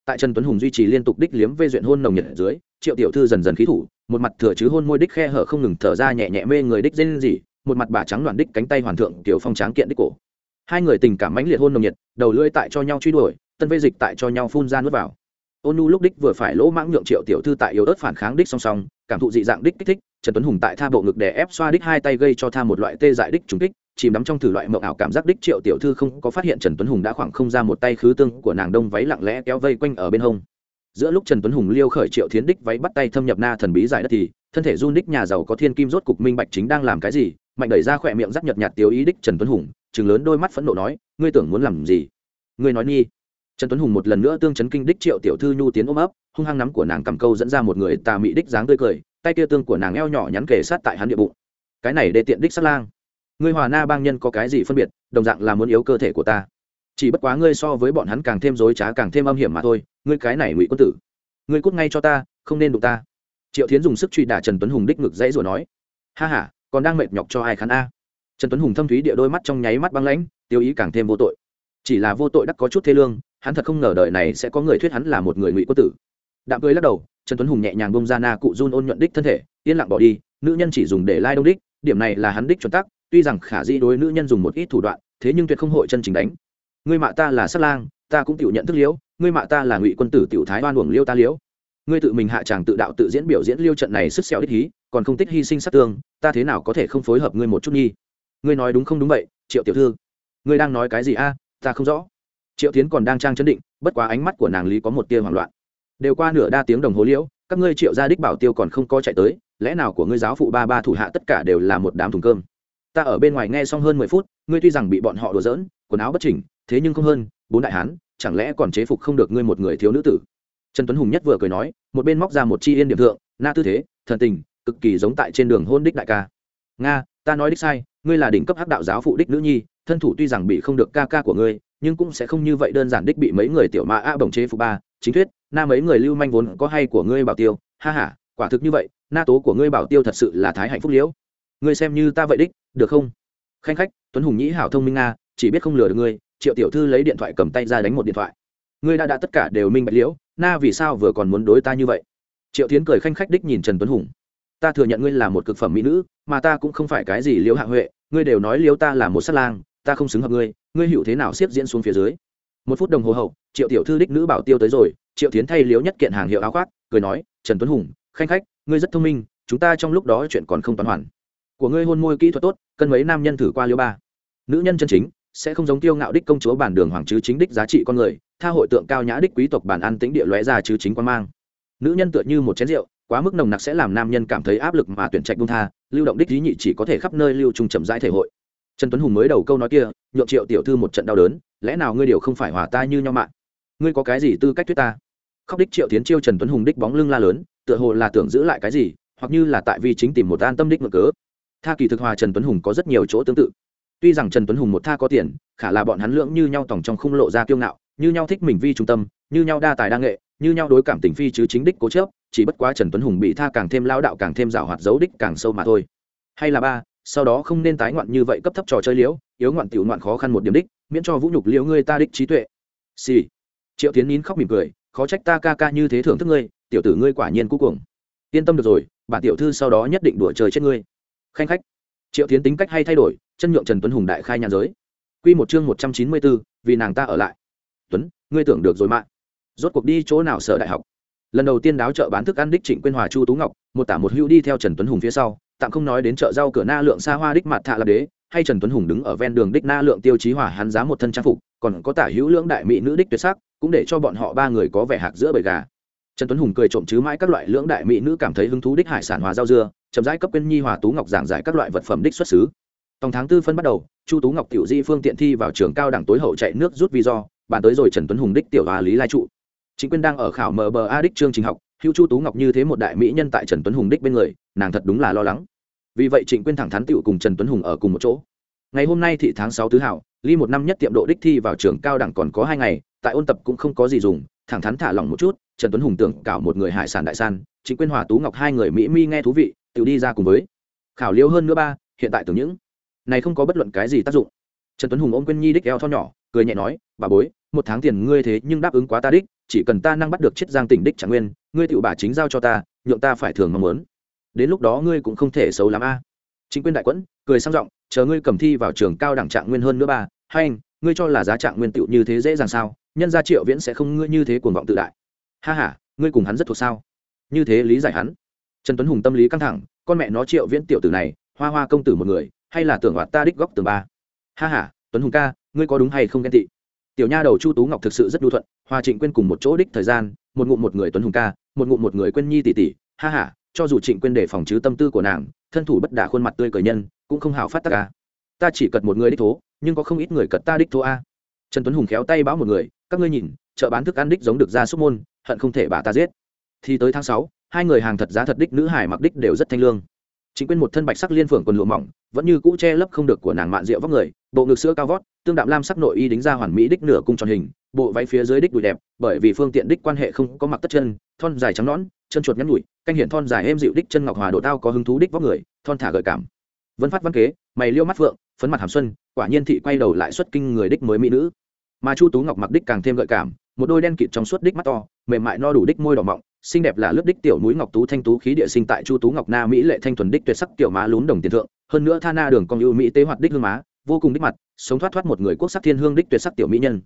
tại trần tuấn hùng duy trì liên tục đích liếm vê duyện hôn nồng nhiệt dưới, triệu tiểu thư dần dần khí thủ, một mặt thừa chứ hôn môi đích khe hở không ngừng thở ra nhẹ nhẹ mê người đích dên gì một mặt bà trắng loạn đích cánh tay hoàn thượng kiểu phong tráng kiện đích cổ. Hai người tình cảm mãnh liệt hôn nồng nhiệt, đầu lưỡi tại cho nhau truy đuổi, tân vê dịch tại cho nhau phun ra nuốt vào. Ôn nu lúc đích vừa phải lỗ mãng nhượng triệu tiểu thư tại yếu ớt phản kháng đích song song, cảm thụ dị dạng đích kích thích, trần tuấn hùng tại tha bộ ngực đè ép xoa đích hai tay gây cho tha một loại tê dại đích trùng kích chìm đắm trong thử loại mộng ảo cảm giác đích triệu tiểu thư không có phát hiện trần tuấn hùng đã khoảng không ra một tay khứ tương của nàng đông váy lặng lẽ kéo vây quanh ở bên hông. Giữa lúc trần tuấn hùng liêu khởi triệu thiến đích váy bắt tay thâm nhập na thần bí giải đất thì, thân thể du đích nhà giàu có thiên kim rốt cục minh bạch chính đang làm cái gì, mạnh đẩy ra khỏe miệng rắc nhật nhạt tiêu ý đích trần tuấn hùng chừng lớn đôi mắt phẫn nộ nói, ngươi tưởng muốn làm gì? Ngươi nói nghi trần tuấn hùng một lần nữa tương chấn kinh đích triệu tiểu thư nhu tiến ôm ấp, hung hăng nắm của nàng cầm câu dẫn ra một người tà mị đích dáng tươi cười, tay kia tương của nàng eo nhỏ nhắn kề sát tại hắn địa bụng. Cái này để tiện đích sát lang ngươi hòa na bang nhân có cái gì phân biệt, đồng dạng là muốn yếu cơ thể của ta. Chỉ bất quá ngươi so với bọn hắn càng thêm dối trá càng thêm âm hiểm mà thôi, ngươi cái này ngụy quân tử. Ngươi cút ngay cho ta, không nên đụng ta. Triệu thiến dùng sức truy đả trần tuấn hùng đích ngực dãy rồi nói. Ha h a còn đang mệt nhọc cho ai khán a. Trần tuấn hùng thâm thúy địa đôi mắt trong nháy mắt băng lãnh, tiêu ý càng thêm vô tội. Chỉ là vô tội đắc có chút thế lương, hắn thật không ngờ đời này sẽ có người thuyết hắn là một người ngụy quân tử. Đạm cười lắc đầu, trần tuấn hùng nhẹ nhàng bông ra na cụ run ôn nhuận đích thân thể, yên lặng bỏ đi, nữ nhân chỉ dùng để lai đông đích, điểm này là hắn đích chuẩn tắc tuy rằng khả dĩ đối nữ nhân dùng một ít thủ đoạn, thế nhưng tuyệt không hội chân chính đánh. Ngươi mạ ta là sát lang, ta cũng tự nhận thức liễu, ngươi mạ ta là ngụy quân tử tiểu thái oan uổng liêu ta liễu. Ngươi tự mình hạ tràng tự đạo tự diễn biểu diễn liêu trận này sức xẻo đích hí, còn không tích hy sinh sát tương, ta thế nào có thể không phối hợp ngươi một chút nhi? Ngươi nói đúng không đúng vậy, triệu tiểu thư? Ngươi đang nói cái gì a? Ta không rõ. Triệu tiến còn đang trang chấn định, bất quá ánh mắt của nàng lý có một tia hoảng loạn. Đều qua nửa đa tiếng đồng hồ liễu, các ngươi triệu gia đích bảo tiêu còn không có chạy tới, lẽ nào của ngươi giáo phụ ba ba thủ hạ tất cả đều là một đám thùng cơm? Ta ở bên ngoài nghe xong hơn mười phút, ngươi tuy rằng bị bọn họ đùa giỡn, quần áo bất chỉnh, thế nhưng không hơn, bốn đại hán, chẳng lẽ còn chế phục không được ngươi một người thiếu nữ tử? Trần tuấn hùng nhất vừa cười nói, một bên móc ra một chi yên điểm thượng, na tư thế, thần tình, cực kỳ giống tại trên đường hôn đích đại ca. Nga, ta nói đích sai, ngươi là đỉnh cấp hắc đạo giáo phụ đích nữ nhi, thân thủ tuy rằng bị không được ca ca của ngươi, nhưng cũng sẽ không như vậy đơn giản đích bị mấy người tiểu mã a bổng chế phục ba, chính thuyết, na mấy người lưu manh vốn có hay của ngươi bảo tiêu, ha ha, quả thực như vậy, na tố của ngươi bảo tiêu thật sự là thái hạnh phúc liễu ngươi xem như ta vậy đích, được không? Khanh khách, tuấn hùng nhĩ hảo thông minh nga chỉ biết không lừa được ngươi, triệu tiểu thư lấy điện thoại cầm tay ra đánh một điện thoại. Ngươi đã đã tất cả đều minh bạch liễu, na vì sao vừa còn muốn đối ta như vậy? Triệu tiến cười khanh khách đích nhìn trần tuấn hùng. Ta thừa nhận ngươi là một cực phẩm mỹ nữ, mà ta cũng không phải cái gì liễu hạ huệ, ngươi đều nói liễu ta là một sát lang, ta không xứng hợp ngươi ngươi hiểu thế nào siết diễn xuống phía dưới? Một phút đồng hồ hậu, triệu tiểu thư đích nữ bảo tiêu tới rồi, triệu tiến thay liễu nhất kiện hàng hiệu áo khoác, cười nói, trần tuấn hùng, khanh khách, ngươi rất thông minh, chúng ta trong lúc đó chuyện còn không toán hoàn của ngươi hôn môi kỹ thuật tốt, cân mấy nam nhân thử qua liêu ba. Nữ nhân chân chính, sẽ không giống tiêu ngạo đích công chúa bản đường hoàng chứ chính đích giá trị con người, tha hội tượng cao nhã đích quý tộc bản an tĩnh địa lóe ra chứ chính quan mang. Nữ nhân tựa như một chén rượu, quá mức nồng nặc sẽ làm nam nhân cảm thấy áp lực mà tuyển trạch bung tha, lưu động đích lý nhị chỉ có thể khắp nơi lưu trung chậm rãi thể hội. Trần tuấn hùng mới đầu câu nói kia, nhượng triệu tiểu thư một trận đau đớn, lẽ nào ngươi điều không phải hòa ta như nhau mạng ngươi có cái gì tư cách thuyết ta? Khóc đích triệu tiến chiêu trần tuấn hùng đích bóng lưng la lớn, tựa hồ là tưởng giữ lại cái gì, hoặc như là tại vì chính tìm một an tâm đích mở cớ tha kỳ thực hòa trần tuấn hùng có rất nhiều chỗ tương tự. Tuy rằng trần tuấn hùng một tha có tiền, khả là bọn hắn lưỡng như nhau tòng trong không lộ ra kiêu ngạo, như nhau thích mình vi trung tâm, như nhau đa tài đa nghệ, như nhau đối cảm tình phi chứ chính đích cố chớp chỉ bất quá trần tuấn hùng bị tha càng thêm lao đạo càng thêm rào hoạt dấu đích càng sâu mà thôi. Hay là ba, sau đó không nên tái ngoạn như vậy cấp thấp trò chơi liễu yếu ngoạn tiểu ngoạn khó khăn một điểm đích, miễn cho vũ nhục liễu ngươi ta đích trí tuệ. Xì、sì. triệu tiến nín khóc mỉm cười, khó trách ta ca ca như thế thưởng thức ngươi, tiểu tử ngươi quả nhiên cuối cuồng. Yên tâm được rồi, bản tiểu thư sau đó nhất định đùa chơi chết ngươi khanh khách. Triệu tiến tính cách hay thay đổi, chân nhượng trần tuấn hùng đại khai nhàn giới. Q một chương một trăm chín mươi bốn, vì nàng ta ở lại. Tuấn, ngươi tưởng được rồi mạng rốt cuộc đi chỗ nào sở đại học? Lần đầu tiên đáo chợ bán thức ăn đích trịnh quyên hòa chu tú ngọc, một tả một hữu đi theo trần tuấn hùng phía sau, tạm không nói đến chợ rau cửa na lượng xa hoa đích mặt thạ là đế, hay trần tuấn hùng đứng ở ven đường đích na lượng tiêu chí hỏa hắn giá một thân trang phục, còn có tả hữu lưỡng đại mỹ nữ đích tuyệt sắc, cũng để cho bọn họ ba người có vẻ hạc giữa bầy gà. Trần tuấn hùng cười trộm chứ mãi các loại lưỡng đại mỹ nữ cảm thấy hứng thú đích hải sản hòa rau dưa chậm rãi cấp quyên nhi hòa tú ngọc giảng giải các loại vật phẩm đích xuất xứ. Tòng tháng tư phân bắt đầu, chu tú ngọc, tiểu di phương tiện thi vào trường cao đẳng tối hậu chạy nước rút vì do bàn tới rồi trần tuấn hùng đích tiểu hòa lý lai trụ. Chính quyên đang ở khảo mba đích chương trình học, hữu chu tú ngọc như thế một đại mỹ nhân tại trần tuấn hùng đích bên người, nàng thật đúng là lo lắng. Vì vậy trịnh quyên thẳng thắn tựu cùng trần tuấn hùng ở cùng một chỗ. Ngày hôm nay thị tháng sáu thứ hảo ly một năm nhất tiệm độ đích thi vào trường cao đẳng còn có hai ngày, tại ôn tập cũng không có gì dùng, thẳng thắn thả lỏng một chút, trần tuấn hùng tưởng cảo một người hải sản đại san, trịnh quyên hòa tú ngọc hai người mỹ mi nghe thú vị tự đi ra cùng với. Khảo liêu hơn nữa ba, hiện tại tưởng những. Này không có bất luận cái gì tác dụng. Trần tuấn hùng ôm quên nhi đích eo tho nhỏ, cười nhẹ nói, bà bối, một tháng tiền ngươi thế nhưng đáp ứng quá ta đích, chỉ cần ta năng bắt được chiết giang tỉnh đích trạng nguyên, ngươi tự bà chính giao cho ta, nhượng ta phải thường mong muốn. Đến lúc đó ngươi cũng không thể xấu lắm a. Chính quyền đại quẫn, cười sang giọng, chờ ngươi cầm thi vào trường cao đẳng trạng nguyên hơn nữa ba, hay anh, ngươi cho là giá trạng nguyên tựu như thế dễ dàng sao? Nhân gia triệu viễn sẽ không ngươi như thế cuồng vọng tự đại. Ha ha, ngươi cùng hắn rất thuộc sao? Như thế lý giải hắn trần tuấn hùng tâm lý căng thẳng, con mẹ nó triệu viễn tiểu tử này, hoa hoa công tử một người, hay là tưởng hoạt ta đích góc tường ba? Ha ha, tuấn hùng ca, ngươi có đúng hay không ghen tị? Tiểu nha đầu chu tú ngọc thực sự rất đu thuận, Hoa trịnh quên cùng một chỗ đích thời gian, một ngụm một người tuấn hùng ca, một ngụm một người quên nhi tỷ tỷ. Ha ha, cho dù trịnh quên để phòng chứ tâm tư của nàng, thân thủ bất đả khuôn mặt tươi cởi nhân, cũng không hào phát ta ca ta chỉ cật một người đích thố, nhưng có không ít người cật ta đích thố a. Trần tuấn hùng khéo tay báo một người, các ngươi nhìn, chợ bán thức ăn đích giống được ra xúc môn, hận không thể bà ta giết. Thì tới tháng sáu hai người hàng thật giá thật đích nữ hải mặc đích đều rất thanh lương. Chính quyên một thân bạch sắc liên phượng quần lụa mỏng, vẫn như cũ che lấp không được của nàng mạn rượu vóc người, bộ ngực sữa cao vót, tương đạm lam sắc nội y đính ra hoàn mỹ đích nửa cung tròn hình, bộ váy phía dưới đích đùi đẹp, bởi vì phương tiện đích quan hệ không có mặc tất chân, thon dài trắng nõn, chân chuột ngắn nhủi, canh hiện thon dài êm dịu đích chân ngọc hòa độ tao có hứng thú đích vóc người, thon thả gợi cảm. Vân phát văn kế, mày liêu mắt phượng, phấn mặt hàm xuân, quả nhiên thị quay đầu lại xuất kinh người đích mới mỹ nữ. Mà chu tú ngọc mặc đích càng thêm gợi cảm, một đôi đen kịt trong suốt đích mắt to, mềm mại no đủ đích môi đỏ mọng xinh đẹp là lướt đích tiểu núi ngọc tú thanh tú khí địa sinh tại chu tú ngọc na mỹ lệ thanh thuần đích tuyệt sắc tiểu má lún đồng tiền thượng, hơn nữa tha na đường con ưu mỹ tế hoạt đích hương má, vô cùng đích mặt, sống thoát thoát một người quốc sắc thiên hương đích tuyệt sắc tiểu mỹ nhân.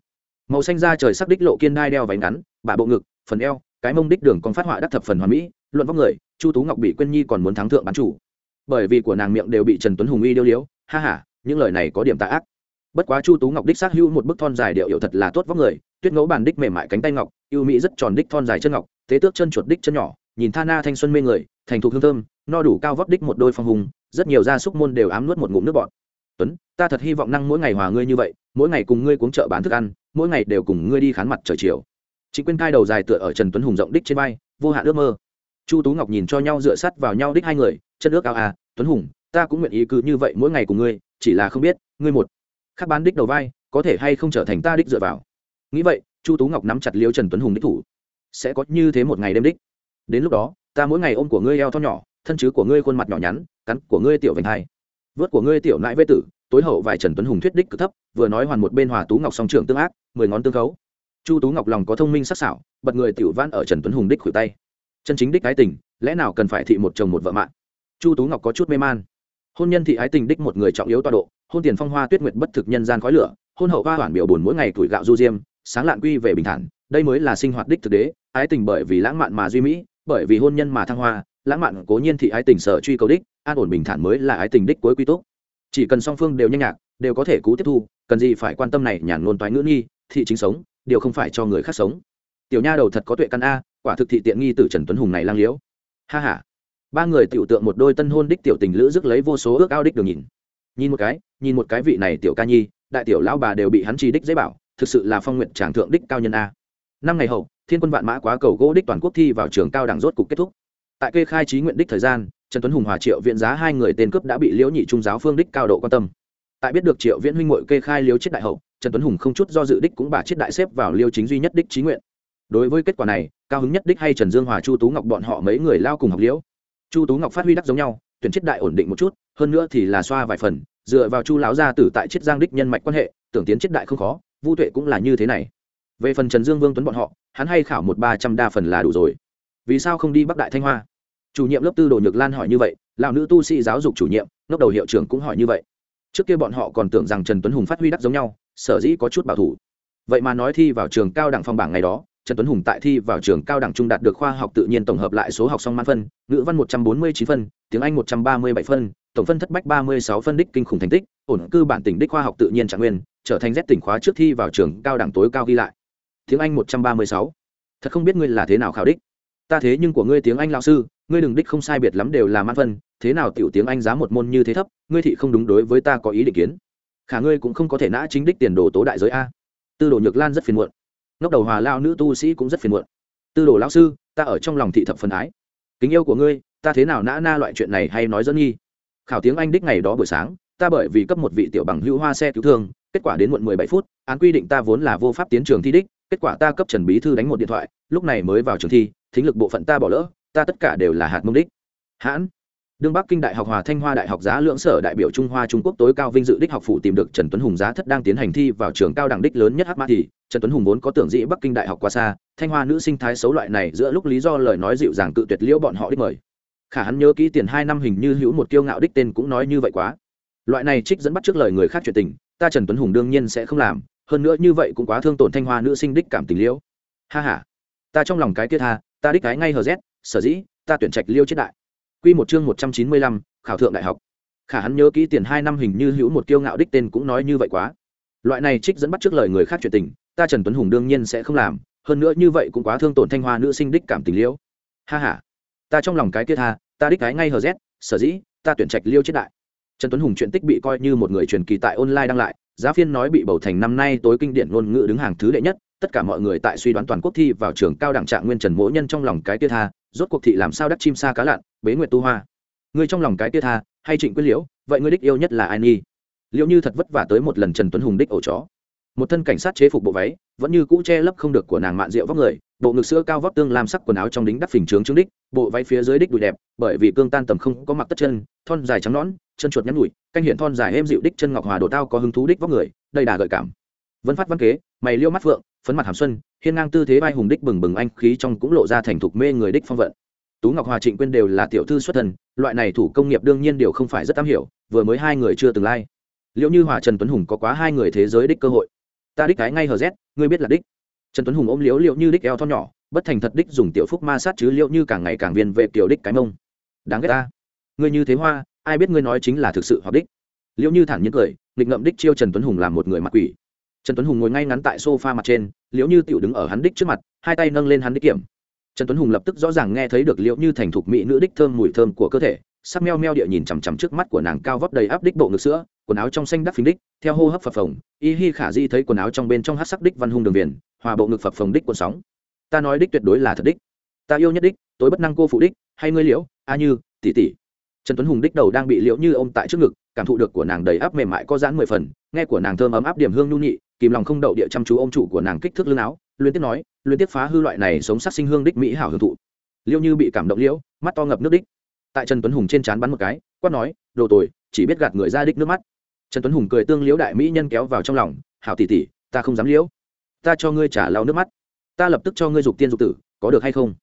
Màu xanh da trời sắc đích lộ kiên đai đeo váy ngắn, bả bộ ngực, phần eo, cái mông đích đường con phát họa đắc thập phần hoàn mỹ, luận vóc người, chu tú ngọc bị quên nhi còn muốn thắng thượng bán chủ. Bởi vì của nàng miệng đều bị trần tuấn hùng uy điêu liếu, ha ha, những lời này có điểm tạ ác. Bất quá chu tú ngọc đích xác hữu một bức thon dài điệu hiệu thật là tốt vóc người, tuyết ngẫu bàn đích mềm mại cánh tay ngọc, ưu mỹ rất tròn đích thon dài chân ngọc tế tước chân chuột đích chân nhỏ, nhìn tha na thanh xuân mê người, thành thục hương thơm, no đủ cao vóc đích một đôi phong hùng, rất nhiều gia súc môn đều ám nuốt một ngụm nước bọt. Tuấn, ta thật hy vọng năng mỗi ngày hòa ngươi như vậy, mỗi ngày cùng ngươi cuống chợ bán thức ăn, mỗi ngày đều cùng ngươi đi khán mặt trời chiều. Chính Quyên cai đầu dài tựa ở trần tuấn hùng rộng đích trên vai, vô hạn ước mơ. Chu tú ngọc nhìn cho nhau dựa sắt vào nhau đích hai người, chân ước ao à tuấn hùng, ta cũng nguyện ý cứ như vậy mỗi ngày cùng ngươi, chỉ là không biết, ngươi một khắc bán đích đầu vai, có thể hay không trở thành ta đích dựa vào. Nghĩ vậy, chu tú ngọc nắm chặt liêu trần tuấn hùng đích thủ sẽ có như thế một ngày đêm đích. Đến lúc đó, ta mỗi ngày ôm của ngươi eo thon nhỏ, thân chứ của ngươi khuôn mặt nhỏ nhắn, cắn của ngươi tiểu vành hai. Vớt của ngươi tiểu nãi vê tử, tối hậu vài trần tuấn hùng thuyết đích cực thấp, vừa nói hoàn một bên hòa tú ngọc song trưởng tương ác, mười ngón tương khấu. Chu tú ngọc lòng có thông minh sắc sảo, bật người tiểu van ở trần tuấn hùng đích khuỷu tay. Chân chính đích ái tình, lẽ nào cần phải thị một chồng một vợ mạng? Chu tú ngọc có chút mê man. Hôn nhân thị ái tình đích một người trọng yếu tọa độ, hôn tiền phong hoa tuyết nguyệt bất thực nhân gian khói lửa, hôn hậu hoa hoàn biểu buồn mỗi ngày tuổi gạo du diêm, sáng lạn quy về bình thản đây mới là sinh hoạt đích thực đế, ái tình bởi vì lãng mạn mà duy mỹ, bởi vì hôn nhân mà thăng hoa, lãng mạn cố nhiên thị ái tình sở truy cầu đích, an ổn bình thản mới là ái tình đích cuối quy tốt chỉ cần song phương đều nhanh nhạc, đều có thể cú tiếp thu, cần gì phải quan tâm này nhàn ngôn toái ngữ nghi, thị chính sống, điều không phải cho người khác sống. Tiểu nha đầu thật có tuệ căn a, quả thực thị tiện nghi từ trần tuấn hùng này lang liễu. Ha ha. Ba người tiểu tượng một đôi tân hôn đích tiểu tình lữ rước lấy vô số ước ao đích được nhìn. Nhìn một cái, nhìn một cái vị này tiểu ca nhi, đại tiểu lão bà đều bị hắn trì đích dễ bảo, thực sự là phong nguyện tràng thượng đích cao nhân a năm ngày hậu, thiên quân vạn mã quá cầu gỗ đích toàn quốc thi vào trường cao đẳng rốt cục kết thúc. Tại kê khai trí nguyện đích thời gian, trần tuấn hùng, hòa triệu viện giá hai người tên cướp đã bị liễu nhị trung giáo phương đích cao độ quan tâm. Tại biết được triệu viễn huynh mội kê khai Liễu chết đại hậu, trần tuấn hùng không chút do dự đích cũng bà chết đại xếp vào liêu chính duy nhất đích trí nguyện. Đối với kết quả này, cao hứng nhất đích hay trần dương, hòa chu tú ngọc bọn họ mấy người lao cùng học liễu. Chu tú ngọc phát huy đắc giống nhau, tuyển chết đại ổn định một chút, hơn nữa thì là xoa vài phần, dựa vào chu lão gia tử tại chiết giang đích nhân mạch quan hệ, tưởng tiến chiết đại không khó, vu tuệ cũng là như thế này về phần trần dương vương tuấn bọn họ, hắn hay khảo một ba trăm đa phần là đủ rồi. Vì sao không đi bắc đại thanh hoa? Chủ nhiệm lớp tư đồ nhược lan hỏi như vậy, lão nữ tu sĩ giáo dục chủ nhiệm lớp đầu hiệu trưởng cũng hỏi như vậy. Trước kia bọn họ còn tưởng rằng trần tuấn hùng phát huy đắc giống nhau, sở dĩ có chút bảo thủ. Vậy mà nói thi vào trường cao đẳng phong bảng ngày đó, trần tuấn hùng tại thi vào trường cao đẳng trung đạt được khoa học tự nhiên tổng hợp lại số học song man phân, ngữ văn một trăm bốn mươi chín phân, tiếng anh một trăm ba mươi bảy phân, tổng phân thất bách ba mươi sáu phân đích kinh khủng thành tích, ổn cư bản tỉnh đích khoa học tự nhiên trạng nguyên, trở thành rét tỉnh khóa trước thi vào trường cao đẳng tối cao ghi lại tiếng anh một trăm ba mươi sáu. Thật không biết ngươi là thế nào khảo đích. Ta thế nhưng của ngươi tiếng anh lão sư, ngươi đừng đích không sai biệt lắm đều là man phân, thế nào tiểu tiếng anh giá một môn như thế thấp, ngươi thị không đúng đối với ta có ý định kiến. Khả ngươi cũng không có thể nã chính đích tiền đồ tố đại giới a. Tư đồ nhược lan rất phiền muộn. Ngốc đầu hòa lao nữ tu sĩ cũng rất phiền muộn. Tư đồ lão sư, ta ở trong lòng thị thập phần ái. Kính yêu của ngươi, ta thế nào nã na loại chuyện này hay nói dẫn nghi? Khảo tiếng anh đích ngày đó buổi sáng, ta bởi vì cấp một vị tiểu bằng hữu hoa xe cứu thương, kết quả đến muộn mười bảy phút, án quy định ta vốn là vô pháp tiến trường thi đích kết quả ta cấp trần bí thư đánh một điện thoại, lúc này mới vào trường thi, thính lực bộ phận ta bỏ lỡ, ta tất cả đều là hạt mông đích. Hãn, đương bắc kinh đại học hòa thanh hoa đại học giá lưỡng sở đại biểu trung hoa trung quốc tối cao vinh dự đích học phủ tìm được trần tuấn hùng giá thất đang tiến hành thi vào trường cao đẳng đích lớn nhất hát mã thì, trần tuấn hùng vốn có tưởng dĩ bắc kinh đại học qua xa, thanh hoa nữ sinh thái xấu loại này giữa lúc lý do lời nói dịu dàng cự tuyệt liễu bọn họ đích mời. Khả hắn nhớ kỹ tiền hai năm hình như hữu một kiêu ngạo đích tên cũng nói như vậy quá. Loại này trích dẫn bắt trước lời người khác chuyện tình, ta trần tuấn hùng đương nhiên sẽ không làm hơn nữa như vậy cũng quá thương tổn thanh hoa nữ sinh đích cảm tình liễu ha ha ta trong lòng cái kia tha ta đích cái ngay hờ rét sở dĩ ta tuyển trạch liêu chết đại Quy một chương 195, khảo thượng đại học. Khả hắn nhớ kỹ tiền hai năm hình như hữu một kiêu ngạo đích tên cũng nói như vậy quá. Loại này trích dẫn bắt trước lời người khác chuyện tình, ta Trần Tuấn Hùng đương nhiên sẽ không làm, hơn nữa như vậy cũng quá thương tổn thanh hoa nữ sinh đích cảm tình liễu. Ha ha, ta trong lòng cái kia tha, ta đích cái ngay hờ rét, sở dĩ, ta tuyển trạch liêu chết đại. Trần Tuấn Hùng chuyện tích bị coi như một người truyền kỳ tại online đăng lại, giá phiên nói bị bầu thành năm nay tối kinh điển ngôn ngữ đứng hàng thứ đệ nhất, tất cả mọi người tại suy đoán toàn quốc thi vào trường cao đẳng trạng nguyên Trần Mỗ Nhân trong lòng cái kia tha, rốt cuộc thị làm sao đắc chim xa cá lặn, bế nguyệt tu hoa. Ngươi trong lòng cái tia tha hay trịnh quyết liễu vậy ngươi đích yêu nhất là ai nghi liệu như thật vất vả tới một lần trần tuấn hùng đích ổ chó. Một thân cảnh sát chế phục bộ váy vẫn như cũ che lấp không được của nàng mạn rượu vóc người bộ ngực sữa cao vóc tương làm sắc quần áo trong đính đắp phình trướng trướng đích bộ váy phía dưới đích đùi đẹp bởi vì cương tan tầm không có mặc tất chân thon dài trắng nõn chân chuột nhắn nhủi canh hiện thon dài êm dịu đích chân ngọc hòa đồ tao có hứng thú đích vóc người đầy đà gợi cảm. Vân phát văn kế mày liêu mắt phượng phấn mặt hàm xuân hiên ngang tư thế vai hùng đích bừng bừng anh khí trong cũng lộ ra thành thục mê người đích phong vận. Tú ngọc hòa trịnh quyên đều là tiểu thư xuất thần, loại này thủ công nghiệp đương nhiên đều không phải rất am hiểu vừa mới hai người chưa từng lai、like. liệu như hòa trần tuấn hùng có quá hai người thế giới đích cơ hội? Ta đích cái ngay hờ rét ngươi biết là đích. Trần tuấn hùng ôm liếu liệu như đích eo thon nhỏ bất thành thật đích dùng tiểu phúc ma sát chứ liệu như càng ngày càng viên về tiểu đích cái mông. Đáng ghét ta. Ngươi như thế hoa ai biết ngươi nói chính là thực sự hoặc đích? Liệu như thản nhiên cười, nghịch ngậm đích chiêu trần tuấn hùng làm một người mặc quỷ. Trần tuấn hùng ngồi ngay ngắn tại sofa mặt trên, liễu như tiểu đứng ở hắn đích trước mặt, hai tay nâng lên hắn đích kiểm. Trần tuấn hùng lập tức rõ ràng nghe thấy được liệu như thành thục mỹ nữ đích thơm mùi thơm của cơ thể, sắc meo meo địa nhìn chằm chằm trước mắt của nàng cao vấp đầy áp đích bộ ngực sữa, quần áo trong xanh đắp phình đích, theo hô hấp phập phồng, y hi khả di thấy quần áo trong bên trong hát sắc đích văn hung đường viền, hòa bộ ngực phập phồng đích cuộn sóng. Ta nói đích tuyệt đối là thật đích. Ta yêu nhất đích, tối bất năng cô phụ đích, hay ngươi liễu, a như, tỷ tỷ trần tuấn hùng đích đầu đang bị liễu như ôm tại trước ngực, cảm thụ được của nàng đầy áp mềm mại có giãn mười phần, nghe của nàng thơm ấm áp điểm hương nhu nhị, kìm lòng không đậu địa chăm chú ôm chủ của nàng kích thước lương áo Luyến tiếp nói Luyến tiếp phá hư loại này sống sắc sinh hương đích mỹ hảo hưởng thụ. Liễu như bị cảm động liễu, mắt to ngập nước đích. Tại trần tuấn hùng trên trán bắn một cái, quát nói, đồ tồi, chỉ biết gạt người ra đích nước mắt. Trần tuấn hùng cười tương liễu đại mỹ nhân kéo vào trong lòng, hảo tỷ tỷ, ta không dám liễu. Ta cho ngươi trả lau nước mắt. Ta lập tức cho ngươi dục tiên dục tử, có được hay không?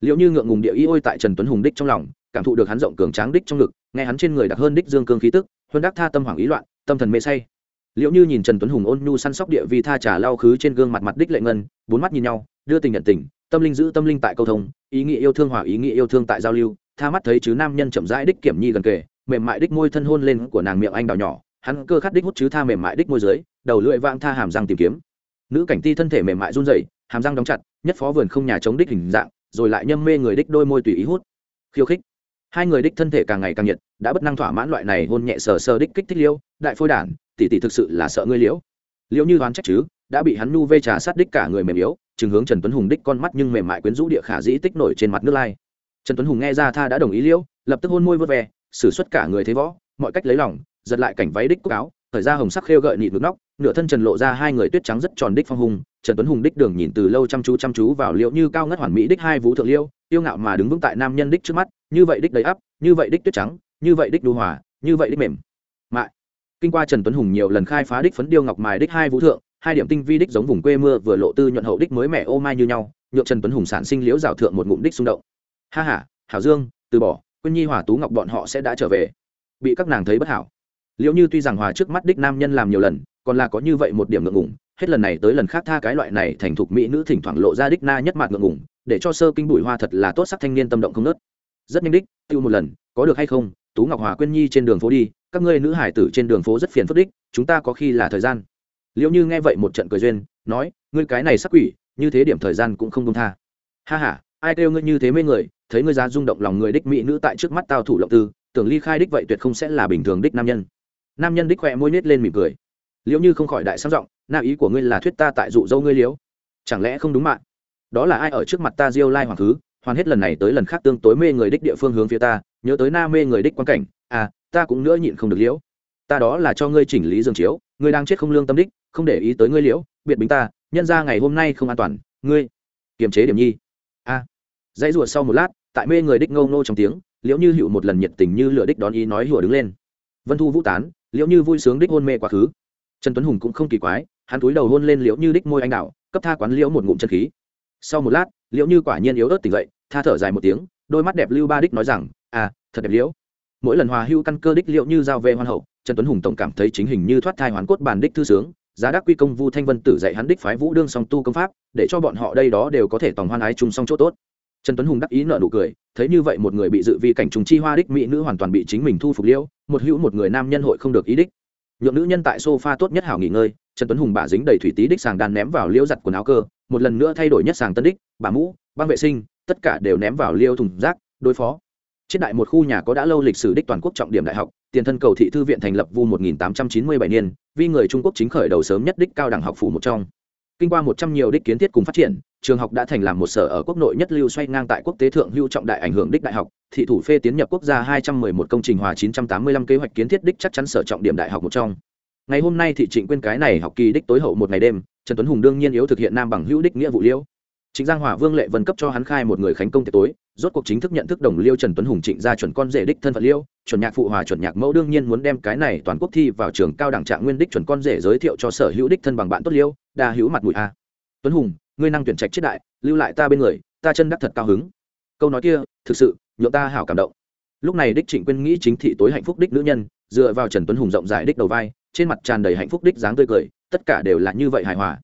Liễu như ngượng ngùng địa y ôi tại trần tuấn hùng đích trong lòng cảm thụ được hắn rộng cường tráng đích trong ngực, nghe hắn trên người đặc hơn đích dương cương khí tức, huân đắc tha tâm hoảng ý loạn, tâm thần mê say. Liễu như nhìn trần tuấn hùng ôn nhu săn sóc địa vì tha trả lao khứ trên gương mặt mặt đích lệ ngân, bốn mắt nhìn nhau, đưa tình nhận tình, tâm linh giữ tâm linh tại câu thông, ý nghĩa yêu thương hòa ý nghĩa yêu thương tại giao lưu, tha mắt thấy chứ nam nhân chậm rãi đích kiểm nhi gần kề, mềm mại đích môi thân hôn lên của nàng miệng anh đào nhỏ, hắn cơ khát đích hút chứ tha mềm mại đích môi dưới, đầu lưỡi vang tha hàm răng tìm kiếm. Nữ cảnh ti thân thể mềm mại run rẩy, hàm răng đóng chặt, nhất phó vườn không nhà chống đích hình dạng, rồi lại nhâm mê người đích đôi môi tùy ý hút. Khiêu khích hai người đích thân thể càng ngày càng nhiệt, đã bất năng thỏa mãn loại này hôn nhẹ sờ sờ đích kích thích liêu đại phôi đản, tỷ tỷ thực sự là sợ ngươi liễu. Liễu như đoán trách chứ, đã bị hắn nu vê trà sát đích cả người mềm yếu, chừng hướng trần tuấn hùng đích con mắt nhưng mềm mại quyến rũ địa khả dĩ tích nổi trên mặt nước lai. Trần tuấn hùng nghe ra tha đã đồng ý liễu, lập tức hôn môi vớt ve xử suất cả người thế võ, mọi cách lấy lòng, giật lại cảnh váy đích cúc áo thời ra hồng sắc khêu gợi nịt ngực nóc, nửa thân trần lộ ra hai người tuyết trắng rất tròn đích phong hùng, trần tuấn hùng đích đường nhìn từ lâu chăm chú chăm chú vào liệu như cao ngất hoàn mỹ đích hai vũ thượng liêu yêu ngạo mà đứng vững tại nam nhân đích trước mắt như vậy đích đầy áp như vậy đích tuyết trắng, như vậy đích đu hòa, như vậy đích mềm. Mại. Kinh qua trần tuấn hùng nhiều lần khai phá đích phấn điêu ngọc mài đích hai vũ thượng, hai điểm tinh vi đích giống vùng quê mưa vừa lộ tư nhuận hậu đích mới mẻ ô mai như nhau, nhượng trần tuấn hùng sản sinh liễu rào thượng một ngụm đích xung động. Ha ha, hảo dương, từ bỏ, quyên nhi, hòa tú ngọc bọn họ sẽ đã trở về. Bị các nàng thấy bất hảo. Liễu như tuy rằng hòa trước mắt đích nam nhân làm nhiều lần, còn là có như vậy một điểm ngượng ngùng, hết lần này tới lần khác tha cái loại này thành thục mỹ nữ thỉnh thoảng lộ ra đích na nhất mặt ngượng ngùng, để cho sơ kinh bụi hoa thật là tốt sắc thanh niên tâm động không nớt rất nhanh đích, tiêu một lần, có được hay không? Tú ngọc hòa quyên nhi trên đường phố đi, các ngươi nữ hải tử trên đường phố rất phiền phức đích, chúng ta có khi là thời gian. Liệu như nghe vậy một trận cười duyên, nói, ngươi cái này sắc quỷ, như thế điểm thời gian cũng không công tha. Ha h a ai kêu ngươi như thế mấy người, thấy ngươi ra rung động lòng người đích mỹ nữ tại trước mắt tao thủ lộng tư, tưởng ly khai đích vậy tuyệt không sẽ là bình thường đích nam nhân. Nam nhân đích khỏe môi nết lên mỉm cười. Liệu như không khỏi đại sang giọng, na ý của ngươi là thuyết ta tại dụ dâu ngươi liếu chẳng lẽ không đúng mạng đó là ai ở trước mặt ta diêu lai hoàng thứ? Hoàn hết lần này tới lần khác tương tối mê người đích địa phương hướng phía ta, nhớ tới na mê người đích quan cảnh à ta cũng nữa nhịn không được liễu. Ta đó là cho ngươi chỉnh lý dương chiếu, ngươi đang chết không lương tâm đích, không để ý tới ngươi liễu, biệt bính ta, nhân ra ngày hôm nay không an toàn, ngươi. Kiềm chế điểm nhi. A. Dãy ruột sau một lát, tại mê người đích ngâu nô trong tiếng, liễu như hữu một lần nhiệt tình như lửa đích đón ý nói hùa đứng lên. Vân thu vũ tán, liễu như vui sướng đích hôn mê quá khứ. Trần tuấn hùng cũng không kỳ quái, hắn túi đầu hôn lên liễu như đích môi anh đạo cấp tha quán liễu một ngụm chân khí. Sau một lát liễu như quả nhiên yếu ớt tỉnh dậy, tha thở dài một tiếng, đôi mắt đẹp lưu ba đích nói rằng à thật đẹp liễu. Mỗi lần hòa hưu căn cơ đích liễu như giao về hoàn hậu, trần tuấn hùng tổng cảm thấy chính hình như thoát thai hoàn cốt bàn đích thư sướng, giá đắc quy công vu thanh vân tử dạy hắn đích phái vũ đương song tu công pháp, để cho bọn họ đây đó đều có thể tòng hoan ái chung song chỗ tốt. Trần tuấn hùng đắc ý nợ nụ cười, thấy như vậy một người bị dự vi cảnh trùng chi hoa đích mỹ nữ hoàn toàn bị chính mình thu phục liễu, một hữu một người nam nhân hội không được ý đích. Nhượng nữ nhân tại sofa tốt nhất hảo nghỉ ngơi, trần tuấn hùng bả dính đầy thủy tí đích sàng đan ném vào liễu giặt quần áo cơ một lần nữa thay đổi nhất sàng tân đích, bà mũ, băng vệ sinh, tất cả đều ném vào liêu thùng rác, đối phó. Trên đại một khu nhà có đã lâu lịch sử đích toàn quốc trọng điểm đại học, tiền thân cầu thị thư viện thành lập vu 1897 niên, vì người trung quốc chính khởi đầu sớm nhất đích cao đẳng học phủ một trong. Kinh qua một trăm nhiều đích kiến thiết cùng phát triển, trường học đã thành làm một sở ở quốc nội nhất lưu xoay ngang tại quốc tế thượng hưu trọng đại ảnh hưởng đích đại học, thị thủ phê tiến nhập quốc gia 211 công trình hòa 985 kế hoạch kiến thiết đích chắc chắn sở trọng điểm đại học một trong. Ngày hôm nay thị trịnh quên cái này học kỳ đích tối hậu một ngày đêm trần tuấn hùng đương nhiên yếu thực hiện nam bằng hữu đích nghĩa vụ liêu. chính giang hòa vương lệ vân cấp cho hắn khai một người khánh công tiệc tối rốt cuộc chính thức nhận thức đồng liêu trần tuấn hùng trịnh ra chuẩn con rể đích thân phận liêu chuẩn nhạc phụ hòa chuẩn nhạc mẫu đương nhiên muốn đem cái này toàn quốc thi vào trường cao đẳng trạng nguyên đích chuẩn con rể giới thiệu cho sở hữu đích thân bằng bạn tốt liêu đa hữu mặt mũi a tuấn hùng ngươi năng tuyển trạch chết đại lưu lại ta bên người ta chân đắc thật cao hứng câu nói kia thực sự nhượng ta hảo cảm động lúc này đích trịnh quyên nghĩ chính thị tối hạnh phúc đích nữ nhân dựa vào trần tuấn hùng rộng rãi đích đầu vai trên mặt tràn đầy hạnh phúc đích dáng tươi cười, tất cả đều là như vậy hài hòa.